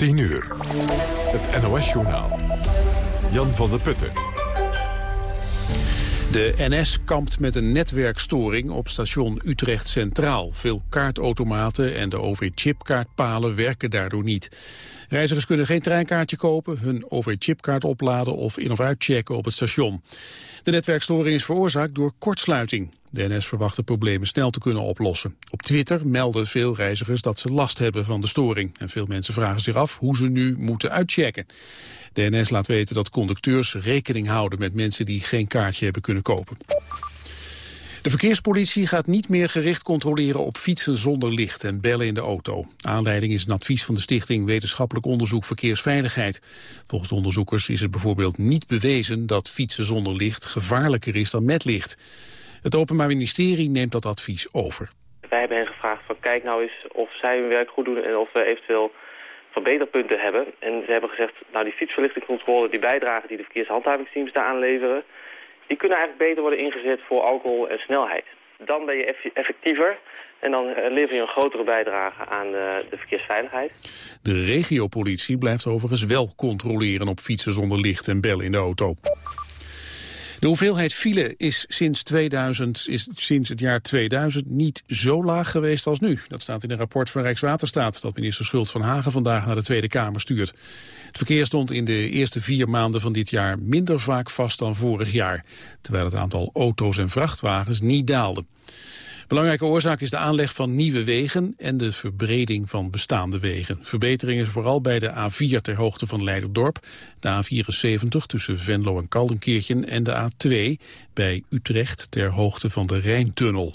10 uur. Het NOS-journaal. Jan van der Putten. De NS kampt met een netwerkstoring op station Utrecht Centraal. Veel kaartautomaten en de OV-chipkaartpalen werken daardoor niet. Reizigers kunnen geen treinkaartje kopen, hun OV-chipkaart opladen of in- of uitchecken op het station. De netwerkstoring is veroorzaakt door kortsluiting. De NS verwacht de problemen snel te kunnen oplossen. Op Twitter melden veel reizigers dat ze last hebben van de storing. En veel mensen vragen zich af hoe ze nu moeten uitchecken. De NS laat weten dat conducteurs rekening houden met mensen die geen kaartje hebben kunnen kopen. De verkeerspolitie gaat niet meer gericht controleren op fietsen zonder licht en bellen in de auto. Aanleiding is een advies van de Stichting Wetenschappelijk Onderzoek Verkeersveiligheid. Volgens de onderzoekers is het bijvoorbeeld niet bewezen dat fietsen zonder licht gevaarlijker is dan met licht. Het Openbaar Ministerie neemt dat advies over. Wij hebben hen gevraagd van kijk nou eens of zij hun werk goed doen en of we eventueel verbeterpunten hebben. En ze hebben gezegd, nou die fietsverlichtingcontrole, die bijdragen die de verkeershandhavingsteams daar aanleveren, die kunnen eigenlijk beter worden ingezet voor alcohol en snelheid. Dan ben je effectiever en dan eh, lever je een grotere bijdrage aan de, de verkeersveiligheid. De regiopolitie blijft overigens wel controleren op fietsen zonder licht en bellen in de auto. De hoeveelheid file is sinds, 2000, is sinds het jaar 2000 niet zo laag geweest als nu. Dat staat in een rapport van Rijkswaterstaat dat minister Schult van Hagen vandaag naar de Tweede Kamer stuurt. Het verkeer stond in de eerste vier maanden van dit jaar minder vaak vast dan vorig jaar. Terwijl het aantal auto's en vrachtwagens niet daalde. Belangrijke oorzaak is de aanleg van nieuwe wegen en de verbreding van bestaande wegen. Verbetering is vooral bij de A4 ter hoogte van Leiderdorp, de A74 tussen Venlo en Kaldenkirchen en de A2 bij Utrecht ter hoogte van de Rijntunnel.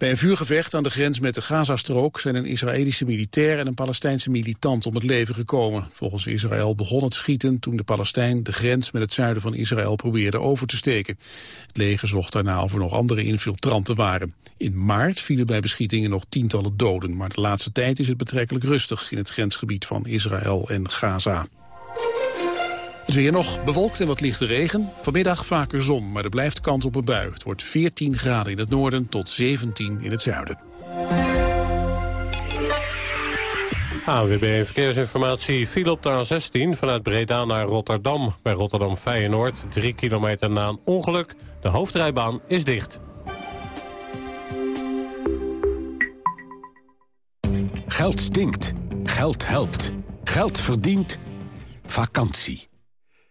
Bij een vuurgevecht aan de grens met de Gazastrook zijn een Israëlische militair en een Palestijnse militant om het leven gekomen. Volgens Israël begon het schieten toen de Palestijn de grens met het zuiden van Israël probeerde over te steken. Het leger zocht daarna of er nog andere infiltranten waren. In maart vielen bij beschietingen nog tientallen doden, maar de laatste tijd is het betrekkelijk rustig in het grensgebied van Israël en Gaza. Het weer nog bewolkt en wat lichte regen. Vanmiddag vaker zon, maar er blijft kans op een bui. Het wordt 14 graden in het noorden tot 17 in het zuiden. AWB Verkeersinformatie viel op de A16 vanuit Breda naar Rotterdam. Bij Rotterdam Feyenoord, 3 kilometer na een ongeluk. De hoofdrijbaan is dicht. Geld stinkt. Geld helpt. Geld verdient. Vakantie.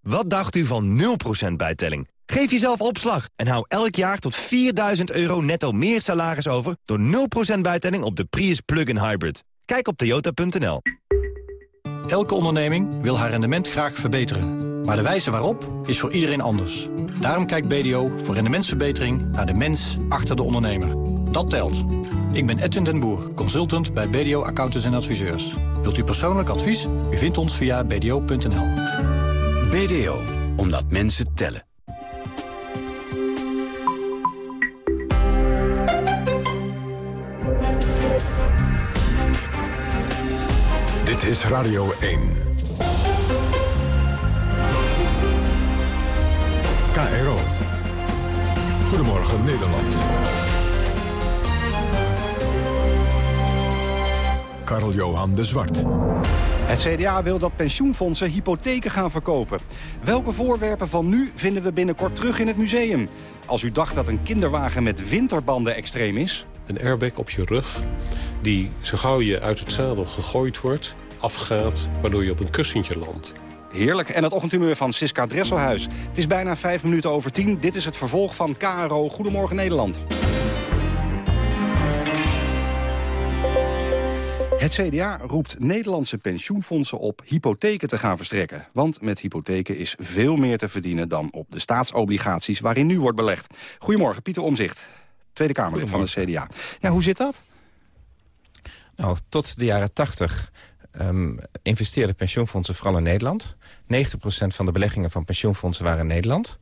Wat dacht u van 0% bijtelling? Geef jezelf opslag en hou elk jaar tot 4000 euro netto meer salaris over... door 0% bijtelling op de Prius Plug-in Hybrid. Kijk op toyota.nl. Elke onderneming wil haar rendement graag verbeteren. Maar de wijze waarop is voor iedereen anders. Daarom kijkt BDO voor rendementsverbetering naar de mens achter de ondernemer. Dat telt. Ik ben Edwin den Boer, consultant bij BDO Accountants en Adviseurs. Wilt u persoonlijk advies? U vindt ons via bdo.nl. BDO, omdat mensen tellen. Dit is Radio 1. KRO. Goedemorgen Nederland. Karl-Johan de Zwart. Het CDA wil dat pensioenfondsen hypotheken gaan verkopen. Welke voorwerpen van nu vinden we binnenkort terug in het museum? Als u dacht dat een kinderwagen met winterbanden extreem is... Een airbag op je rug, die zo gauw je uit het zadel gegooid wordt, afgaat, waardoor je op een kussentje landt. Heerlijk. En het ochtendhumeur van Siska Dresselhuis. Het is bijna vijf minuten over tien. Dit is het vervolg van KRO Goedemorgen Nederland. Het CDA roept Nederlandse pensioenfondsen op hypotheken te gaan verstrekken. Want met hypotheken is veel meer te verdienen dan op de staatsobligaties waarin nu wordt belegd. Goedemorgen, Pieter Omzicht, Tweede Kamerlid van het CDA. Ja, hoe zit dat? Nou, tot de jaren tachtig um, investeerden pensioenfondsen vooral in Nederland. 90% van de beleggingen van pensioenfondsen waren in Nederland.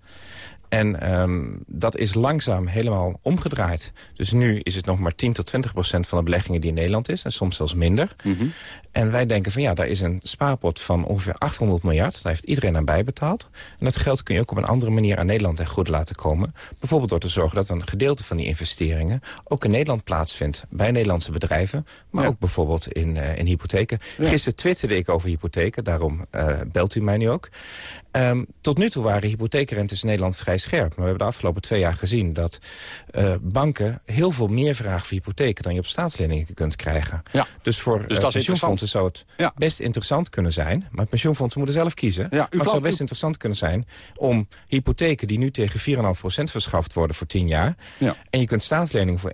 En um, dat is langzaam helemaal omgedraaid. Dus nu is het nog maar 10 tot 20 procent van de beleggingen die in Nederland is. En soms zelfs minder. -hmm. En wij denken van ja, daar is een spaarpot van ongeveer 800 miljard. Daar heeft iedereen aan bijbetaald. En dat geld kun je ook op een andere manier aan Nederland ten goed laten komen. Bijvoorbeeld door te zorgen dat een gedeelte van die investeringen... ook in Nederland plaatsvindt bij Nederlandse bedrijven. Maar ja. ook bijvoorbeeld in, uh, in hypotheken. Ja. Gisteren twitterde ik over hypotheken. Daarom uh, belt u mij nu ook. Um, tot nu toe waren hypotheekrentes in Nederland vrij scherp. Maar we hebben de afgelopen twee jaar gezien dat uh, banken heel veel meer vragen voor hypotheken dan je op staatsleningen kunt krijgen. Ja. Dus voor dus uh, pensioenfondsen zou het ja. best interessant kunnen zijn. Maar pensioenfondsen moeten zelf kiezen. Ja, maar het zou best interessant kunnen zijn om hypotheken die nu tegen 4,5% verschaft worden voor 10 jaar. Ja. En je kunt staatsleningen voor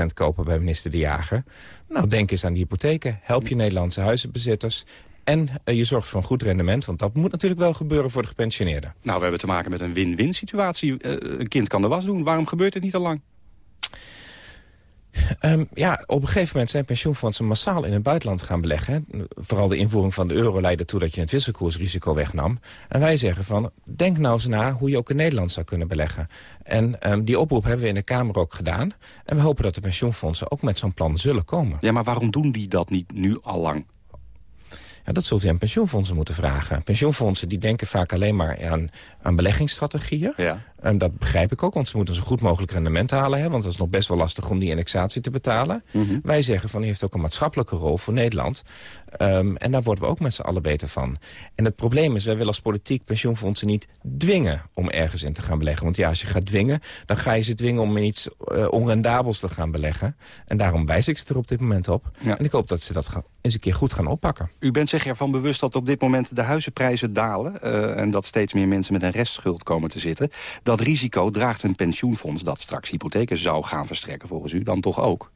1,66% kopen bij minister De Jager. Nou, denk eens aan die hypotheken. Help je Nederlandse huizenbezitters. En uh, je zorgt voor een goed rendement, want dat moet natuurlijk wel gebeuren voor de gepensioneerden. Nou, we hebben te maken met een win-win situatie. Uh, een kind kan de was doen. Waarom gebeurt het niet al lang? Um, ja, op een gegeven moment zijn pensioenfondsen massaal in het buitenland gaan beleggen. Vooral de invoering van de euro leidde toe dat je het wisselkoersrisico wegnam. En wij zeggen van, denk nou eens na hoe je ook in Nederland zou kunnen beleggen. En um, die oproep hebben we in de Kamer ook gedaan. En we hopen dat de pensioenfondsen ook met zo'n plan zullen komen. Ja, maar waarom doen die dat niet nu al lang? Ja, dat zult u aan pensioenfondsen moeten vragen. Pensioenfondsen die denken vaak alleen maar aan, aan beleggingsstrategieën. Ja. En dat begrijp ik ook, want ze moeten zo goed mogelijk rendement halen. Hè, want dat is nog best wel lastig om die indexatie te betalen. Mm -hmm. Wij zeggen van, u heeft ook een maatschappelijke rol voor Nederland. Um, en daar worden we ook met z'n allen beter van. En het probleem is, wij willen als politiek pensioenfondsen niet dwingen om ergens in te gaan beleggen. Want ja, als je gaat dwingen, dan ga je ze dwingen om in iets uh, onrendabels te gaan beleggen. En daarom wijs ik ze er op dit moment op. Ja. En ik hoop dat ze dat eens een keer goed gaan oppakken. U bent zich ervan bewust dat op dit moment de huizenprijzen dalen... Uh, en dat steeds meer mensen met een restschuld komen te zitten. Dat risico draagt een pensioenfonds dat straks hypotheken zou gaan verstrekken volgens u dan toch ook?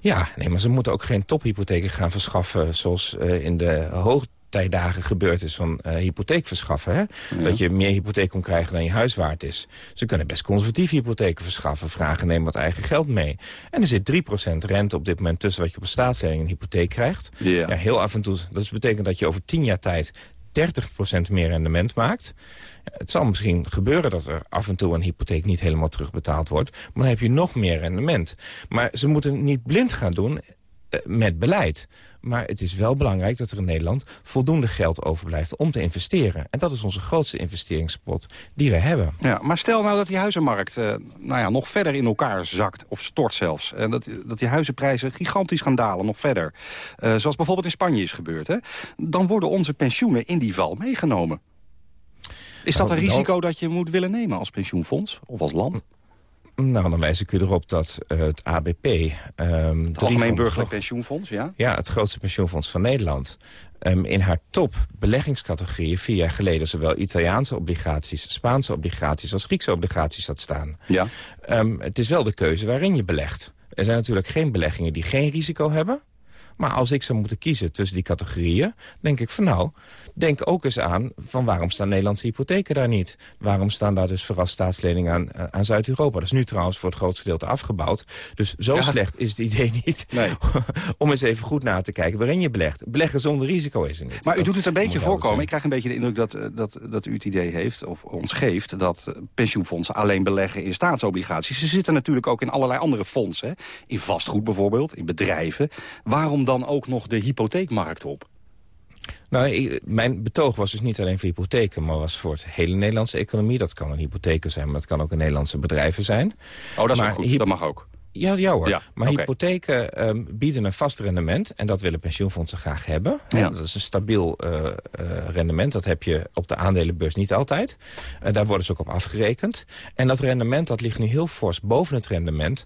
Ja, nee, maar ze moeten ook geen tophypotheken gaan verschaffen... zoals uh, in de hoogtijdagen gebeurd is van uh, hypotheek verschaffen. Hè? Ja. Dat je meer hypotheek kon krijgen dan je huis waard is. Ze kunnen best conservatieve hypotheken verschaffen. Vragen neem wat eigen geld mee. En er zit 3% rente op dit moment tussen wat je op een staatslening een hypotheek krijgt. Ja. ja, heel af en toe. Dat betekent dat je over 10 jaar tijd 30% meer rendement maakt. Het zal misschien gebeuren dat er af en toe een hypotheek niet helemaal terugbetaald wordt. Maar dan heb je nog meer rendement. Maar ze moeten niet blind gaan doen met beleid. Maar het is wel belangrijk dat er in Nederland voldoende geld overblijft om te investeren. En dat is onze grootste investeringspot die we hebben. Ja, maar stel nou dat die huizenmarkt uh, nou ja, nog verder in elkaar zakt, of stort zelfs. En dat, dat die huizenprijzen gigantisch gaan dalen, nog verder. Uh, zoals bijvoorbeeld in Spanje is gebeurd. Hè? Dan worden onze pensioenen in die val meegenomen. Is dat een risico dat je moet willen nemen als pensioenfonds of als land? Nou, dan wijs ik u erop dat uh, het ABP... Um, het Algemeen Burgerlijk Pensioenfonds, ja? Ja, het grootste pensioenfonds van Nederland... Um, in haar top beleggingscategorieën vier jaar geleden... zowel Italiaanse obligaties, Spaanse obligaties als Griekse obligaties had staan. Ja. Um, het is wel de keuze waarin je belegt. Er zijn natuurlijk geen beleggingen die geen risico hebben... Maar als ik zou moeten kiezen tussen die categorieën... denk ik van nou, denk ook eens aan... van waarom staan Nederlandse hypotheken daar niet? Waarom staan daar dus vooral staatsleningen aan, aan Zuid-Europa? Dat is nu trouwens voor het grootste gedeelte afgebouwd. Dus zo ja. slecht is het idee niet... Nee. om eens even goed na te kijken waarin je belegt. Beleggen zonder risico is er niet. Maar u doet het een beetje voorkomen. Ik krijg een beetje de indruk dat, dat, dat u het idee heeft... of ons geeft dat pensioenfondsen alleen beleggen in staatsobligaties. Ze zitten natuurlijk ook in allerlei andere fondsen. Hè? In vastgoed bijvoorbeeld, in bedrijven. Waarom dan ook nog de hypotheekmarkt op? Nou, ik, mijn betoog was dus niet alleen voor hypotheken... maar was voor het hele Nederlandse economie. Dat kan een hypotheken zijn, maar dat kan ook een Nederlandse bedrijven zijn. Oh, dat is maar goed. Dat mag ook. Ja, ja hoor. Ja, maar okay. hypotheken um, bieden een vast rendement. En dat willen pensioenfondsen graag hebben. Ja. Dat is een stabiel uh, uh, rendement. Dat heb je op de aandelenbeurs niet altijd. Uh, daar worden ze ook op afgerekend. En dat rendement dat ligt nu heel fors boven het rendement...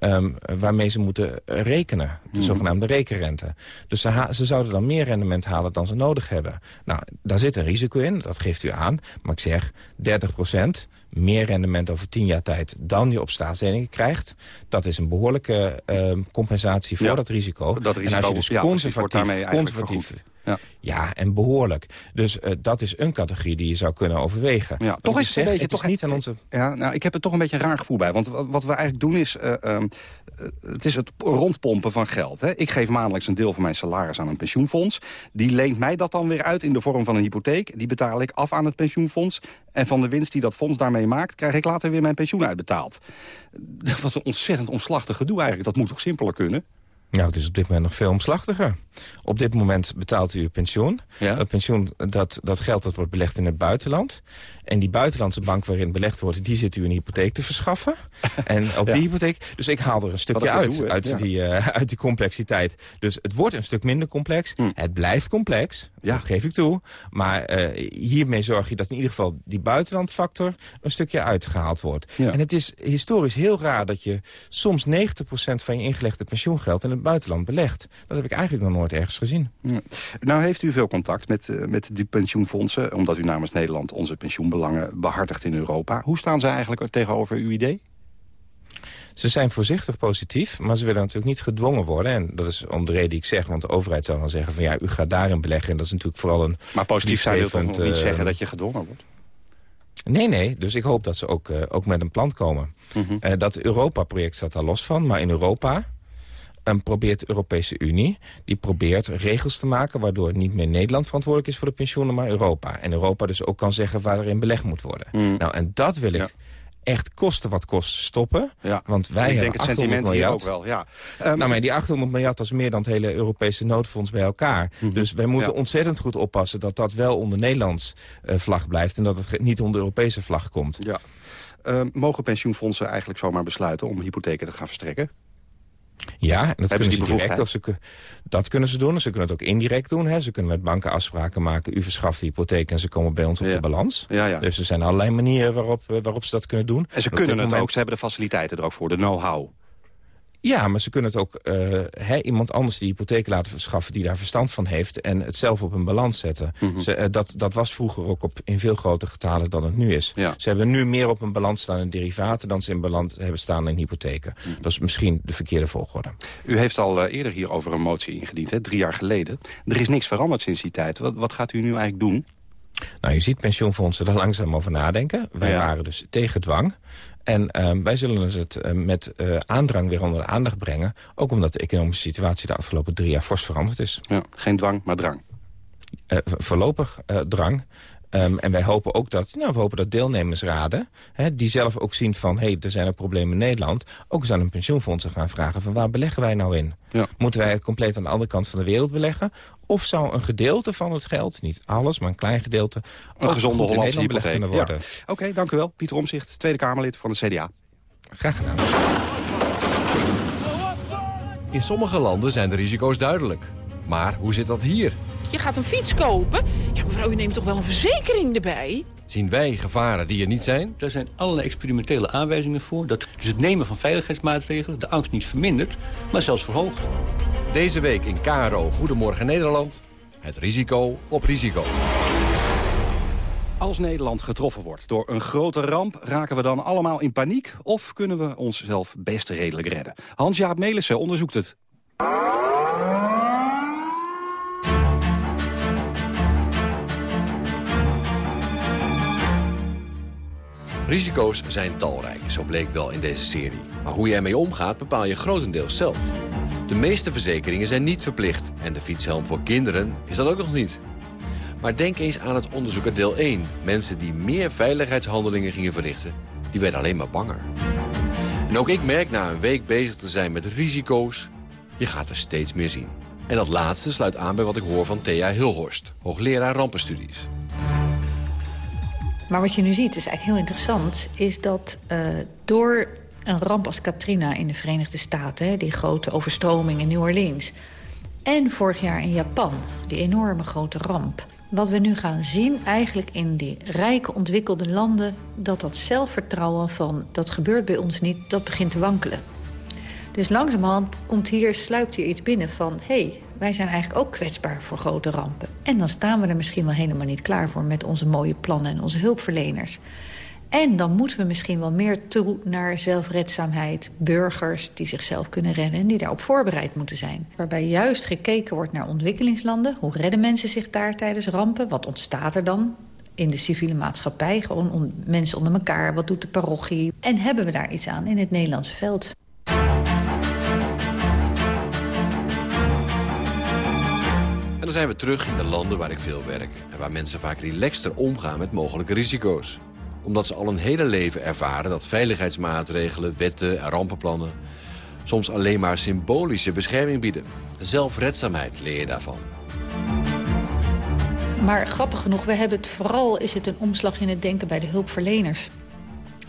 Um, waarmee ze moeten rekenen. De Mhm. zogenaamde rekenrente. Dus ze, ze, zouden dan meer rendement halen dan ze nodig hebben. Nou, daar zit een risico in, dat geeft u aan. Maar ik zeg, 30% meer rendement over 10 jaar tijd... dan je op staatsleningen krijgt. Dat is een behoorlijke uh, compensatie voor ja, dat risico. Dat risico en als je dus ja, conservatief, daarmee conservatief Ja, ja en behoorlijk. Dus uh, dat is een categorie die je zou kunnen overwegen. Ja, toch is het een beetje... Het toch is niet aan onze... Ja, nou, ik heb er toch een beetje een raar gevoel bij. Want wat we eigenlijk doen is... Uh, um, het is het rondpompen van geld. Hè. Ik geef maandelijks een deel van mijn salaris aan een pensioenfonds. Die leent mij dat dan weer uit in de vorm van een hypotheek. Die betaal ik af aan het pensioenfonds. En van de winst die dat fonds daarmee maakt... krijg ik later weer mijn pensioen uitbetaald. Dat was een ontzettend omslachtig gedoe eigenlijk. Dat moet toch simpeler kunnen? Nou, het is op dit moment nog veel omslachtiger. Op dit moment betaalt u uw pensioen. Ja. Dat pensioen, dat, dat geld dat wordt belegd in het buitenland. En die buitenlandse bank waarin belegd wordt... die zit u een hypotheek te verschaffen. en op die hypotheek... Dus ik haal er een stukje uit, uit, die, uh, uit die complexiteit. Dus het wordt een stuk minder complex. Hm. Het blijft complex, dat geef ik toe. Maar uh, hiermee zorg je dat in ieder geval die buitenlandfactor... een stukje uitgehaald wordt. En het is historisch heel raar dat je soms 90% van je ingelegde pensioengeld... in het buitenland belegt. Dat heb ik eigenlijk nog nooit ergens gezien. Nou heeft u veel contact met, uh, met die pensioenfondsen... omdat u namens Nederland onze pensioen belangen behartigt in Europa. Hoe staan ze eigenlijk tegenover uw idee? Ze zijn voorzichtig positief, maar ze willen natuurlijk niet gedwongen worden. En dat is om de reden die ik zeg, want de overheid zou dan zeggen... van ja, u gaat daarin beleggen. En dat is natuurlijk vooral een... Maar positief zou je toch niet uh, zeggen dat je gedwongen wordt? Nee, nee. Dus ik hoop dat ze ook, uh, ook met een plan komen. Mm -hmm. uh, dat Europa-project staat daar los van. Maar in Europa um, probeert de Europese Unie... die probeert regels te maken... waardoor niet meer Nederland verantwoordelijk is voor de pensioenen... maar Europa. En Europa dus ook kan zeggen waar er in belegd moet worden. Mm. Nou, en dat wil ik... Ja echt kosten wat kost stoppen. Ja. Want wij ik hebben denk het sentiment miljard. ook wel. Ja. Um, nou, maar die 800 miljard is meer dan het hele Europese noodfonds bij elkaar. Mm -hmm. Dus wij moeten ja. ontzettend goed oppassen dat dat wel onder Nederlands uh, vlag blijft... en dat het niet onder Europese vlag komt. Ja. Uh, mogen pensioenfondsen eigenlijk zomaar besluiten om hypotheken te gaan verstrekken? Ja, en dat kunnen ze direct. Of ze, dat kunnen ze doen. Ze kunnen het ook indirect doen. Hè. Ze kunnen met banken afspraken maken. U verschaft de hypotheek en ze komen bij ons op ja. de balans. Ja, ja. Dus er zijn allerlei manieren waarop, waarop ze dat kunnen doen. En ze kunnen het moment... ook. Ze hebben de faciliteiten er ook voor. De know-how. Ja, maar ze kunnen het ook uh, iemand anders die hypotheek laten verschaffen... die daar verstand van heeft en het zelf op een balans zetten. Mm -hmm. ze, uh, dat, dat was vroeger ook op, in veel grotere getalen dan het nu is. Ja. Ze hebben nu meer op een balans staan in derivaten... dan ze in balans hebben staan in hypotheken. Mm -hmm. Dat is misschien de verkeerde volgorde. U heeft al uh, eerder hierover een motie ingediend, hè, drie jaar geleden. Er is niks veranderd sinds die tijd. Wat, wat gaat u nu eigenlijk doen? Nou, je ziet pensioenfondsen er langzaam over nadenken. Wij ja. waren dus tegen dwang. En uh, wij zullen dus het uh, met uh, aandrang weer onder de aandacht brengen. Ook omdat de economische situatie de afgelopen drie jaar fors veranderd is. Ja, geen dwang, maar drang. voorlopig drang. Um, en wij hopen ook dat, nou, we hopen dat deelnemersraden... Hè, die zelf ook zien van, hé, hey, er zijn er problemen in Nederland... ook eens aan een pensioenfondsen gaan vragen van waar beleggen wij nou in? Ja. Moeten wij compleet aan de andere kant van de wereld beleggen? Of zou een gedeelte van het geld, niet alles, maar een klein gedeelte... Een gezonde Hollandse hypotheek kunnen worden? Ja. Oké, okay, dank u wel. Pieter Omzicht, Tweede Kamerlid van de CDA. Graag gedaan. In sommige landen zijn de risico's duidelijk. Maar hoe zit dat hier? Je gaat een fiets kopen. Ja, mevrouw, u neemt toch wel een verzekering erbij? Zien wij gevaren die er niet zijn? Er zijn allerlei experimentele aanwijzingen voor... dat dus het nemen van veiligheidsmaatregelen de angst niet vermindert... maar zelfs verhoogt. Deze week in KRO Goedemorgen Nederland. Het risico op risico. Als Nederland getroffen wordt door een grote ramp... raken we dan allemaal in paniek? Of kunnen we onszelf best redelijk redden? Hans-Jaap Melissen onderzoekt het. Risico's zijn talrijk, zo bleek wel in deze serie. Maar hoe je ermee omgaat bepaal je grotendeels zelf. De meeste verzekeringen zijn niet verplicht. En de fietshelm voor kinderen is dat ook nog niet. Maar denk eens aan het onderzoek uit deel 1. Mensen die meer veiligheidshandelingen gingen verrichten, die werden alleen maar banger. En ook ik merk na een week bezig te zijn met risico's, je gaat er steeds meer zien. En dat laatste sluit aan bij wat ik hoor van Thea Hilhorst, hoogleraar rampenstudies. Maar wat je nu ziet, is eigenlijk heel interessant... is dat uh, door een ramp als Katrina in de Verenigde Staten... die grote overstroming in New Orleans... en vorig jaar in Japan, die enorme grote ramp... wat we nu gaan zien eigenlijk in die rijke ontwikkelde landen... dat dat zelfvertrouwen van dat gebeurt bij ons niet, dat begint te wankelen. Dus langzamerhand komt hier, sluipt hier iets binnen van... hé, hey, wij zijn eigenlijk ook kwetsbaar voor grote rampen. En dan staan we er misschien wel helemaal niet klaar voor... met onze mooie plannen en onze hulpverleners. En dan moeten we misschien wel meer toe naar zelfredzaamheid. Burgers die zichzelf kunnen redden en die daarop voorbereid moeten zijn. Waarbij juist gekeken wordt naar ontwikkelingslanden. Hoe redden mensen zich daar tijdens rampen? Wat ontstaat er dan? in de civiele maatschappij. Gewoon mensen onder elkaar. Wat doet de parochie? En hebben we daar iets aan in het Nederlandse veld? Dan zijn we terug in de landen waar ik veel werk... en waar mensen vaak relaxter omgaan met mogelijke risico's. Omdat ze al een hele leven ervaren dat veiligheidsmaatregelen, wetten en rampenplannen... soms alleen maar symbolische bescherming bieden. Zelfredzaamheid leer je daarvan. Maar grappig genoeg, we hebben het vooral is het een omslag in het denken bij de hulpverleners.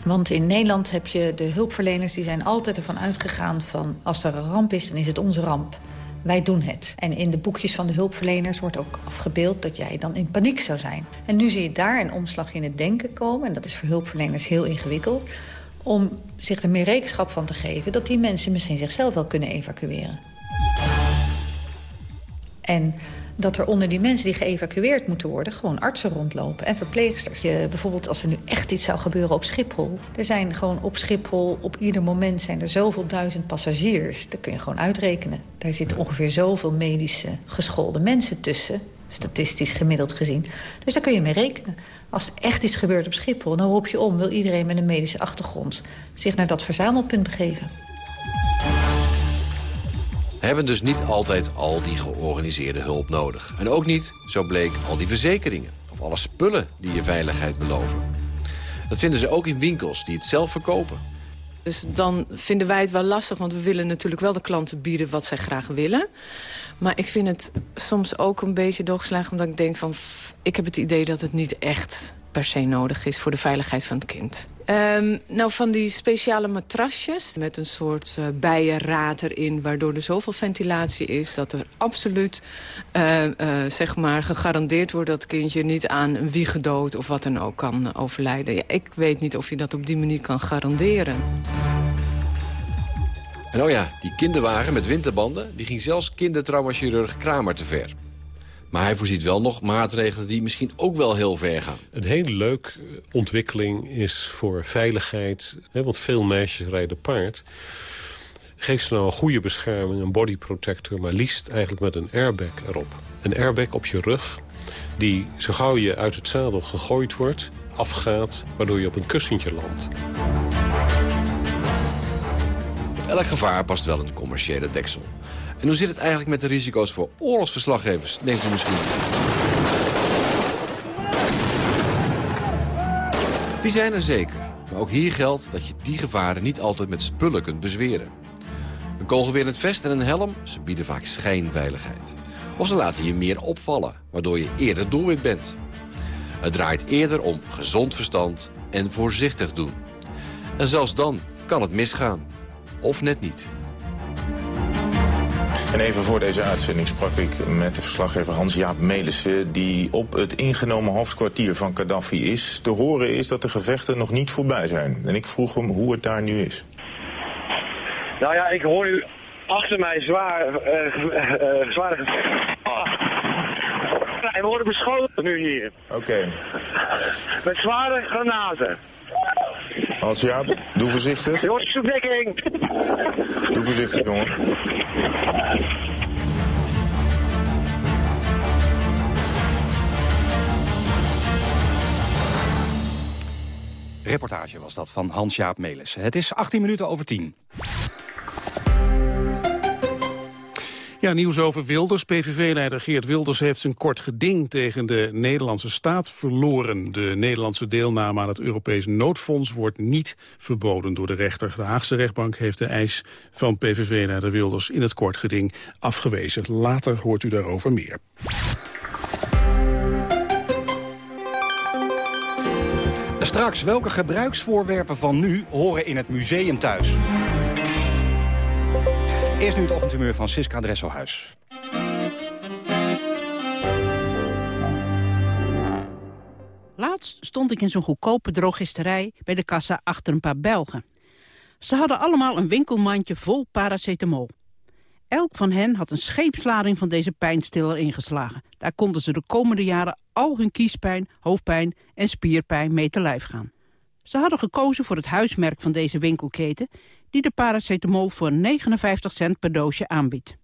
Want in Nederland heb je de hulpverleners die zijn altijd ervan uitgegaan van... als er een ramp is, dan is het onze ramp. Wij doen het. En in de boekjes van de hulpverleners wordt ook afgebeeld dat jij dan in paniek zou zijn. En nu zie je daar een omslag in het denken komen. En dat is voor hulpverleners heel ingewikkeld. Om zich er meer rekenschap van te geven dat die mensen misschien zichzelf wel kunnen evacueren. En dat er onder die mensen die geëvacueerd moeten worden... gewoon artsen rondlopen en verpleegsters. Je, bijvoorbeeld als er nu echt iets zou gebeuren op Schiphol. Er zijn gewoon op Schiphol op ieder moment zijn er zoveel duizend passagiers. Dat kun je gewoon uitrekenen. Daar zitten ongeveer zoveel medische geschoolde mensen tussen. Statistisch gemiddeld gezien. Dus daar kun je mee rekenen. Als er echt iets gebeurt op Schiphol, dan roep je om... wil iedereen met een medische achtergrond zich naar dat verzamelpunt begeven hebben dus niet altijd al die georganiseerde hulp nodig. En ook niet, zo bleek, al die verzekeringen. Of alle spullen die je veiligheid beloven. Dat vinden ze ook in winkels die het zelf verkopen. Dus dan vinden wij het wel lastig, want we willen natuurlijk wel de klanten bieden wat zij graag willen. Maar ik vind het soms ook een beetje doorgeslagen, omdat ik denk van... ik heb het idee dat het niet echt per se nodig is voor de veiligheid van het kind. Um, nou, van die speciale matrasjes met een soort uh, bijenraad erin... waardoor er zoveel ventilatie is dat er absoluut uh, uh, zeg maar gegarandeerd wordt... dat het kindje niet aan een wiegedood of wat dan ook kan overlijden. Ja, ik weet niet of je dat op die manier kan garanderen. En oh ja, die kinderwagen met winterbanden... die ging zelfs kindertraumachirurg Kramer te ver. Maar hij voorziet wel nog maatregelen die misschien ook wel heel ver gaan. Een hele leuke ontwikkeling is voor veiligheid. Hè, want veel meisjes rijden paard. Geef ze nou een goede bescherming, een body protector... maar liefst eigenlijk met een airbag erop. Een airbag op je rug die zo gauw je uit het zadel gegooid wordt... afgaat, waardoor je op een kussentje landt. Elk gevaar past wel een commerciële deksel. En hoe zit het eigenlijk met de risico's voor oorlogsverslaggevers, denkt u misschien? Die zijn er zeker. Maar ook hier geldt dat je die gevaren niet altijd met spullen kunt bezweren. Een het vest en een helm, ze bieden vaak schijnveiligheid. Of ze laten je meer opvallen, waardoor je eerder doelwit bent. Het draait eerder om gezond verstand en voorzichtig doen. En zelfs dan kan het misgaan. Of net niet. En even voor deze uitzending sprak ik met de verslaggever Hans-Jaap Melissen... die op het ingenomen hoofdkwartier van Gaddafi is. Te horen is dat de gevechten nog niet voorbij zijn. En ik vroeg hem hoe het daar nu is. Nou ja, ik hoor nu achter mij zwaar, uh, uh, zware... Oh. we worden beschoten nu hier. Oké. Met zware granaten. Hans Jaap, doe voorzichtig. Jongens, dekking. Doe voorzichtig, jongen. Reportage was dat van Hans-Jaap Melis. Het is 18 minuten over 10. Nieuws over Wilders. PVV-leider Geert Wilders heeft zijn kort geding tegen de Nederlandse staat verloren. De Nederlandse deelname aan het Europees noodfonds wordt niet verboden door de rechter. De Haagse rechtbank heeft de eis van PVV-leider Wilders in het kort geding afgewezen. Later hoort u daarover meer. Straks, welke gebruiksvoorwerpen van nu horen in het museum thuis? Eerst nu het ochtendhumeur van Siska Dresselhuis. Laatst stond ik in zo'n goedkope drogisterij bij de kassa achter een paar Belgen. Ze hadden allemaal een winkelmandje vol paracetamol. Elk van hen had een scheepslading van deze pijnstiller ingeslagen. Daar konden ze de komende jaren al hun kiespijn, hoofdpijn en spierpijn mee te lijf gaan. Ze hadden gekozen voor het huismerk van deze winkelketen... die de paracetamol voor 59 cent per doosje aanbiedt.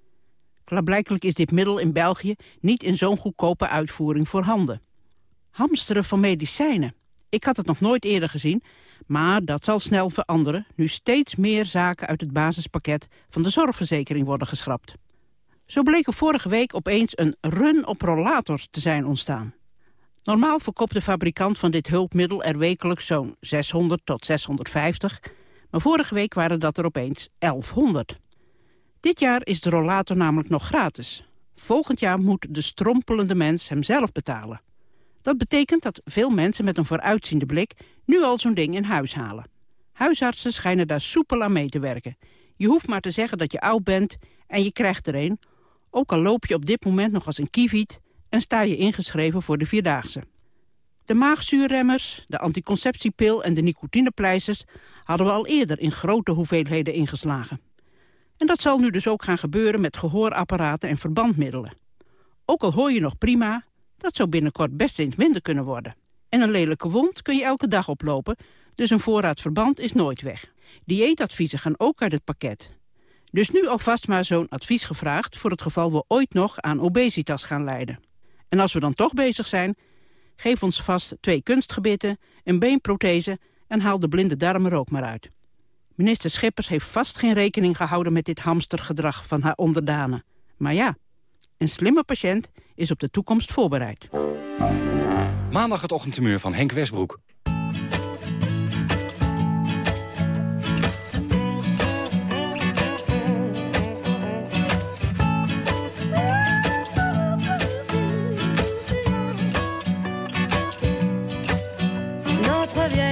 Klaarblijkelijk is dit middel in België niet in zo'n goedkope uitvoering voorhanden. Hamsteren van medicijnen. Ik had het nog nooit eerder gezien, maar dat zal snel veranderen... nu steeds meer zaken uit het basispakket van de zorgverzekering worden geschrapt. Zo bleek er vorige week opeens een run op rollators te zijn ontstaan. Normaal verkoopt de fabrikant van dit hulpmiddel er wekelijks zo'n 600 tot 650... maar vorige week waren dat er opeens 1100. Dit jaar is de rollator namelijk nog gratis. Volgend jaar moet de strompelende mens hem zelf betalen. Dat betekent dat veel mensen met een vooruitziende blik nu al zo'n ding in huis halen. Huisartsen schijnen daar soepel aan mee te werken. Je hoeft maar te zeggen dat je oud bent en je krijgt er een. Ook al loop je op dit moment nog als een kieviet en sta je ingeschreven voor de Vierdaagse. De maagzuurremmers, de anticonceptiepil en de nicotinepleisters hadden we al eerder in grote hoeveelheden ingeslagen. En dat zal nu dus ook gaan gebeuren met gehoorapparaten en verbandmiddelen. Ook al hoor je nog prima, dat zou binnenkort best eens minder kunnen worden. En een lelijke wond kun je elke dag oplopen, dus een voorraad verband is nooit weg. Dieetadviezen gaan ook uit het pakket. Dus nu alvast maar zo'n advies gevraagd... voor het geval we ooit nog aan obesitas gaan lijden. En als we dan toch bezig zijn... geef ons vast twee kunstgebitten, een beenprothese... en haal de blinde darm er ook maar uit. Minister Schippers heeft vast geen rekening gehouden... met dit hamstergedrag van haar onderdanen. Maar ja, een slimme patiënt is op de toekomst voorbereid. Maandag het ochtendtumeur van Henk Westbroek. Notre vieille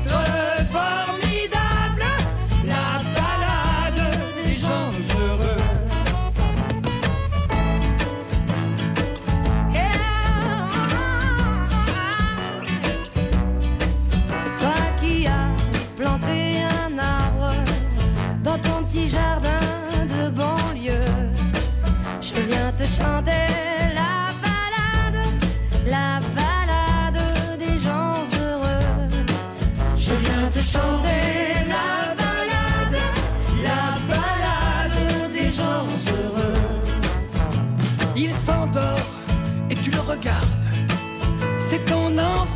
t'offre un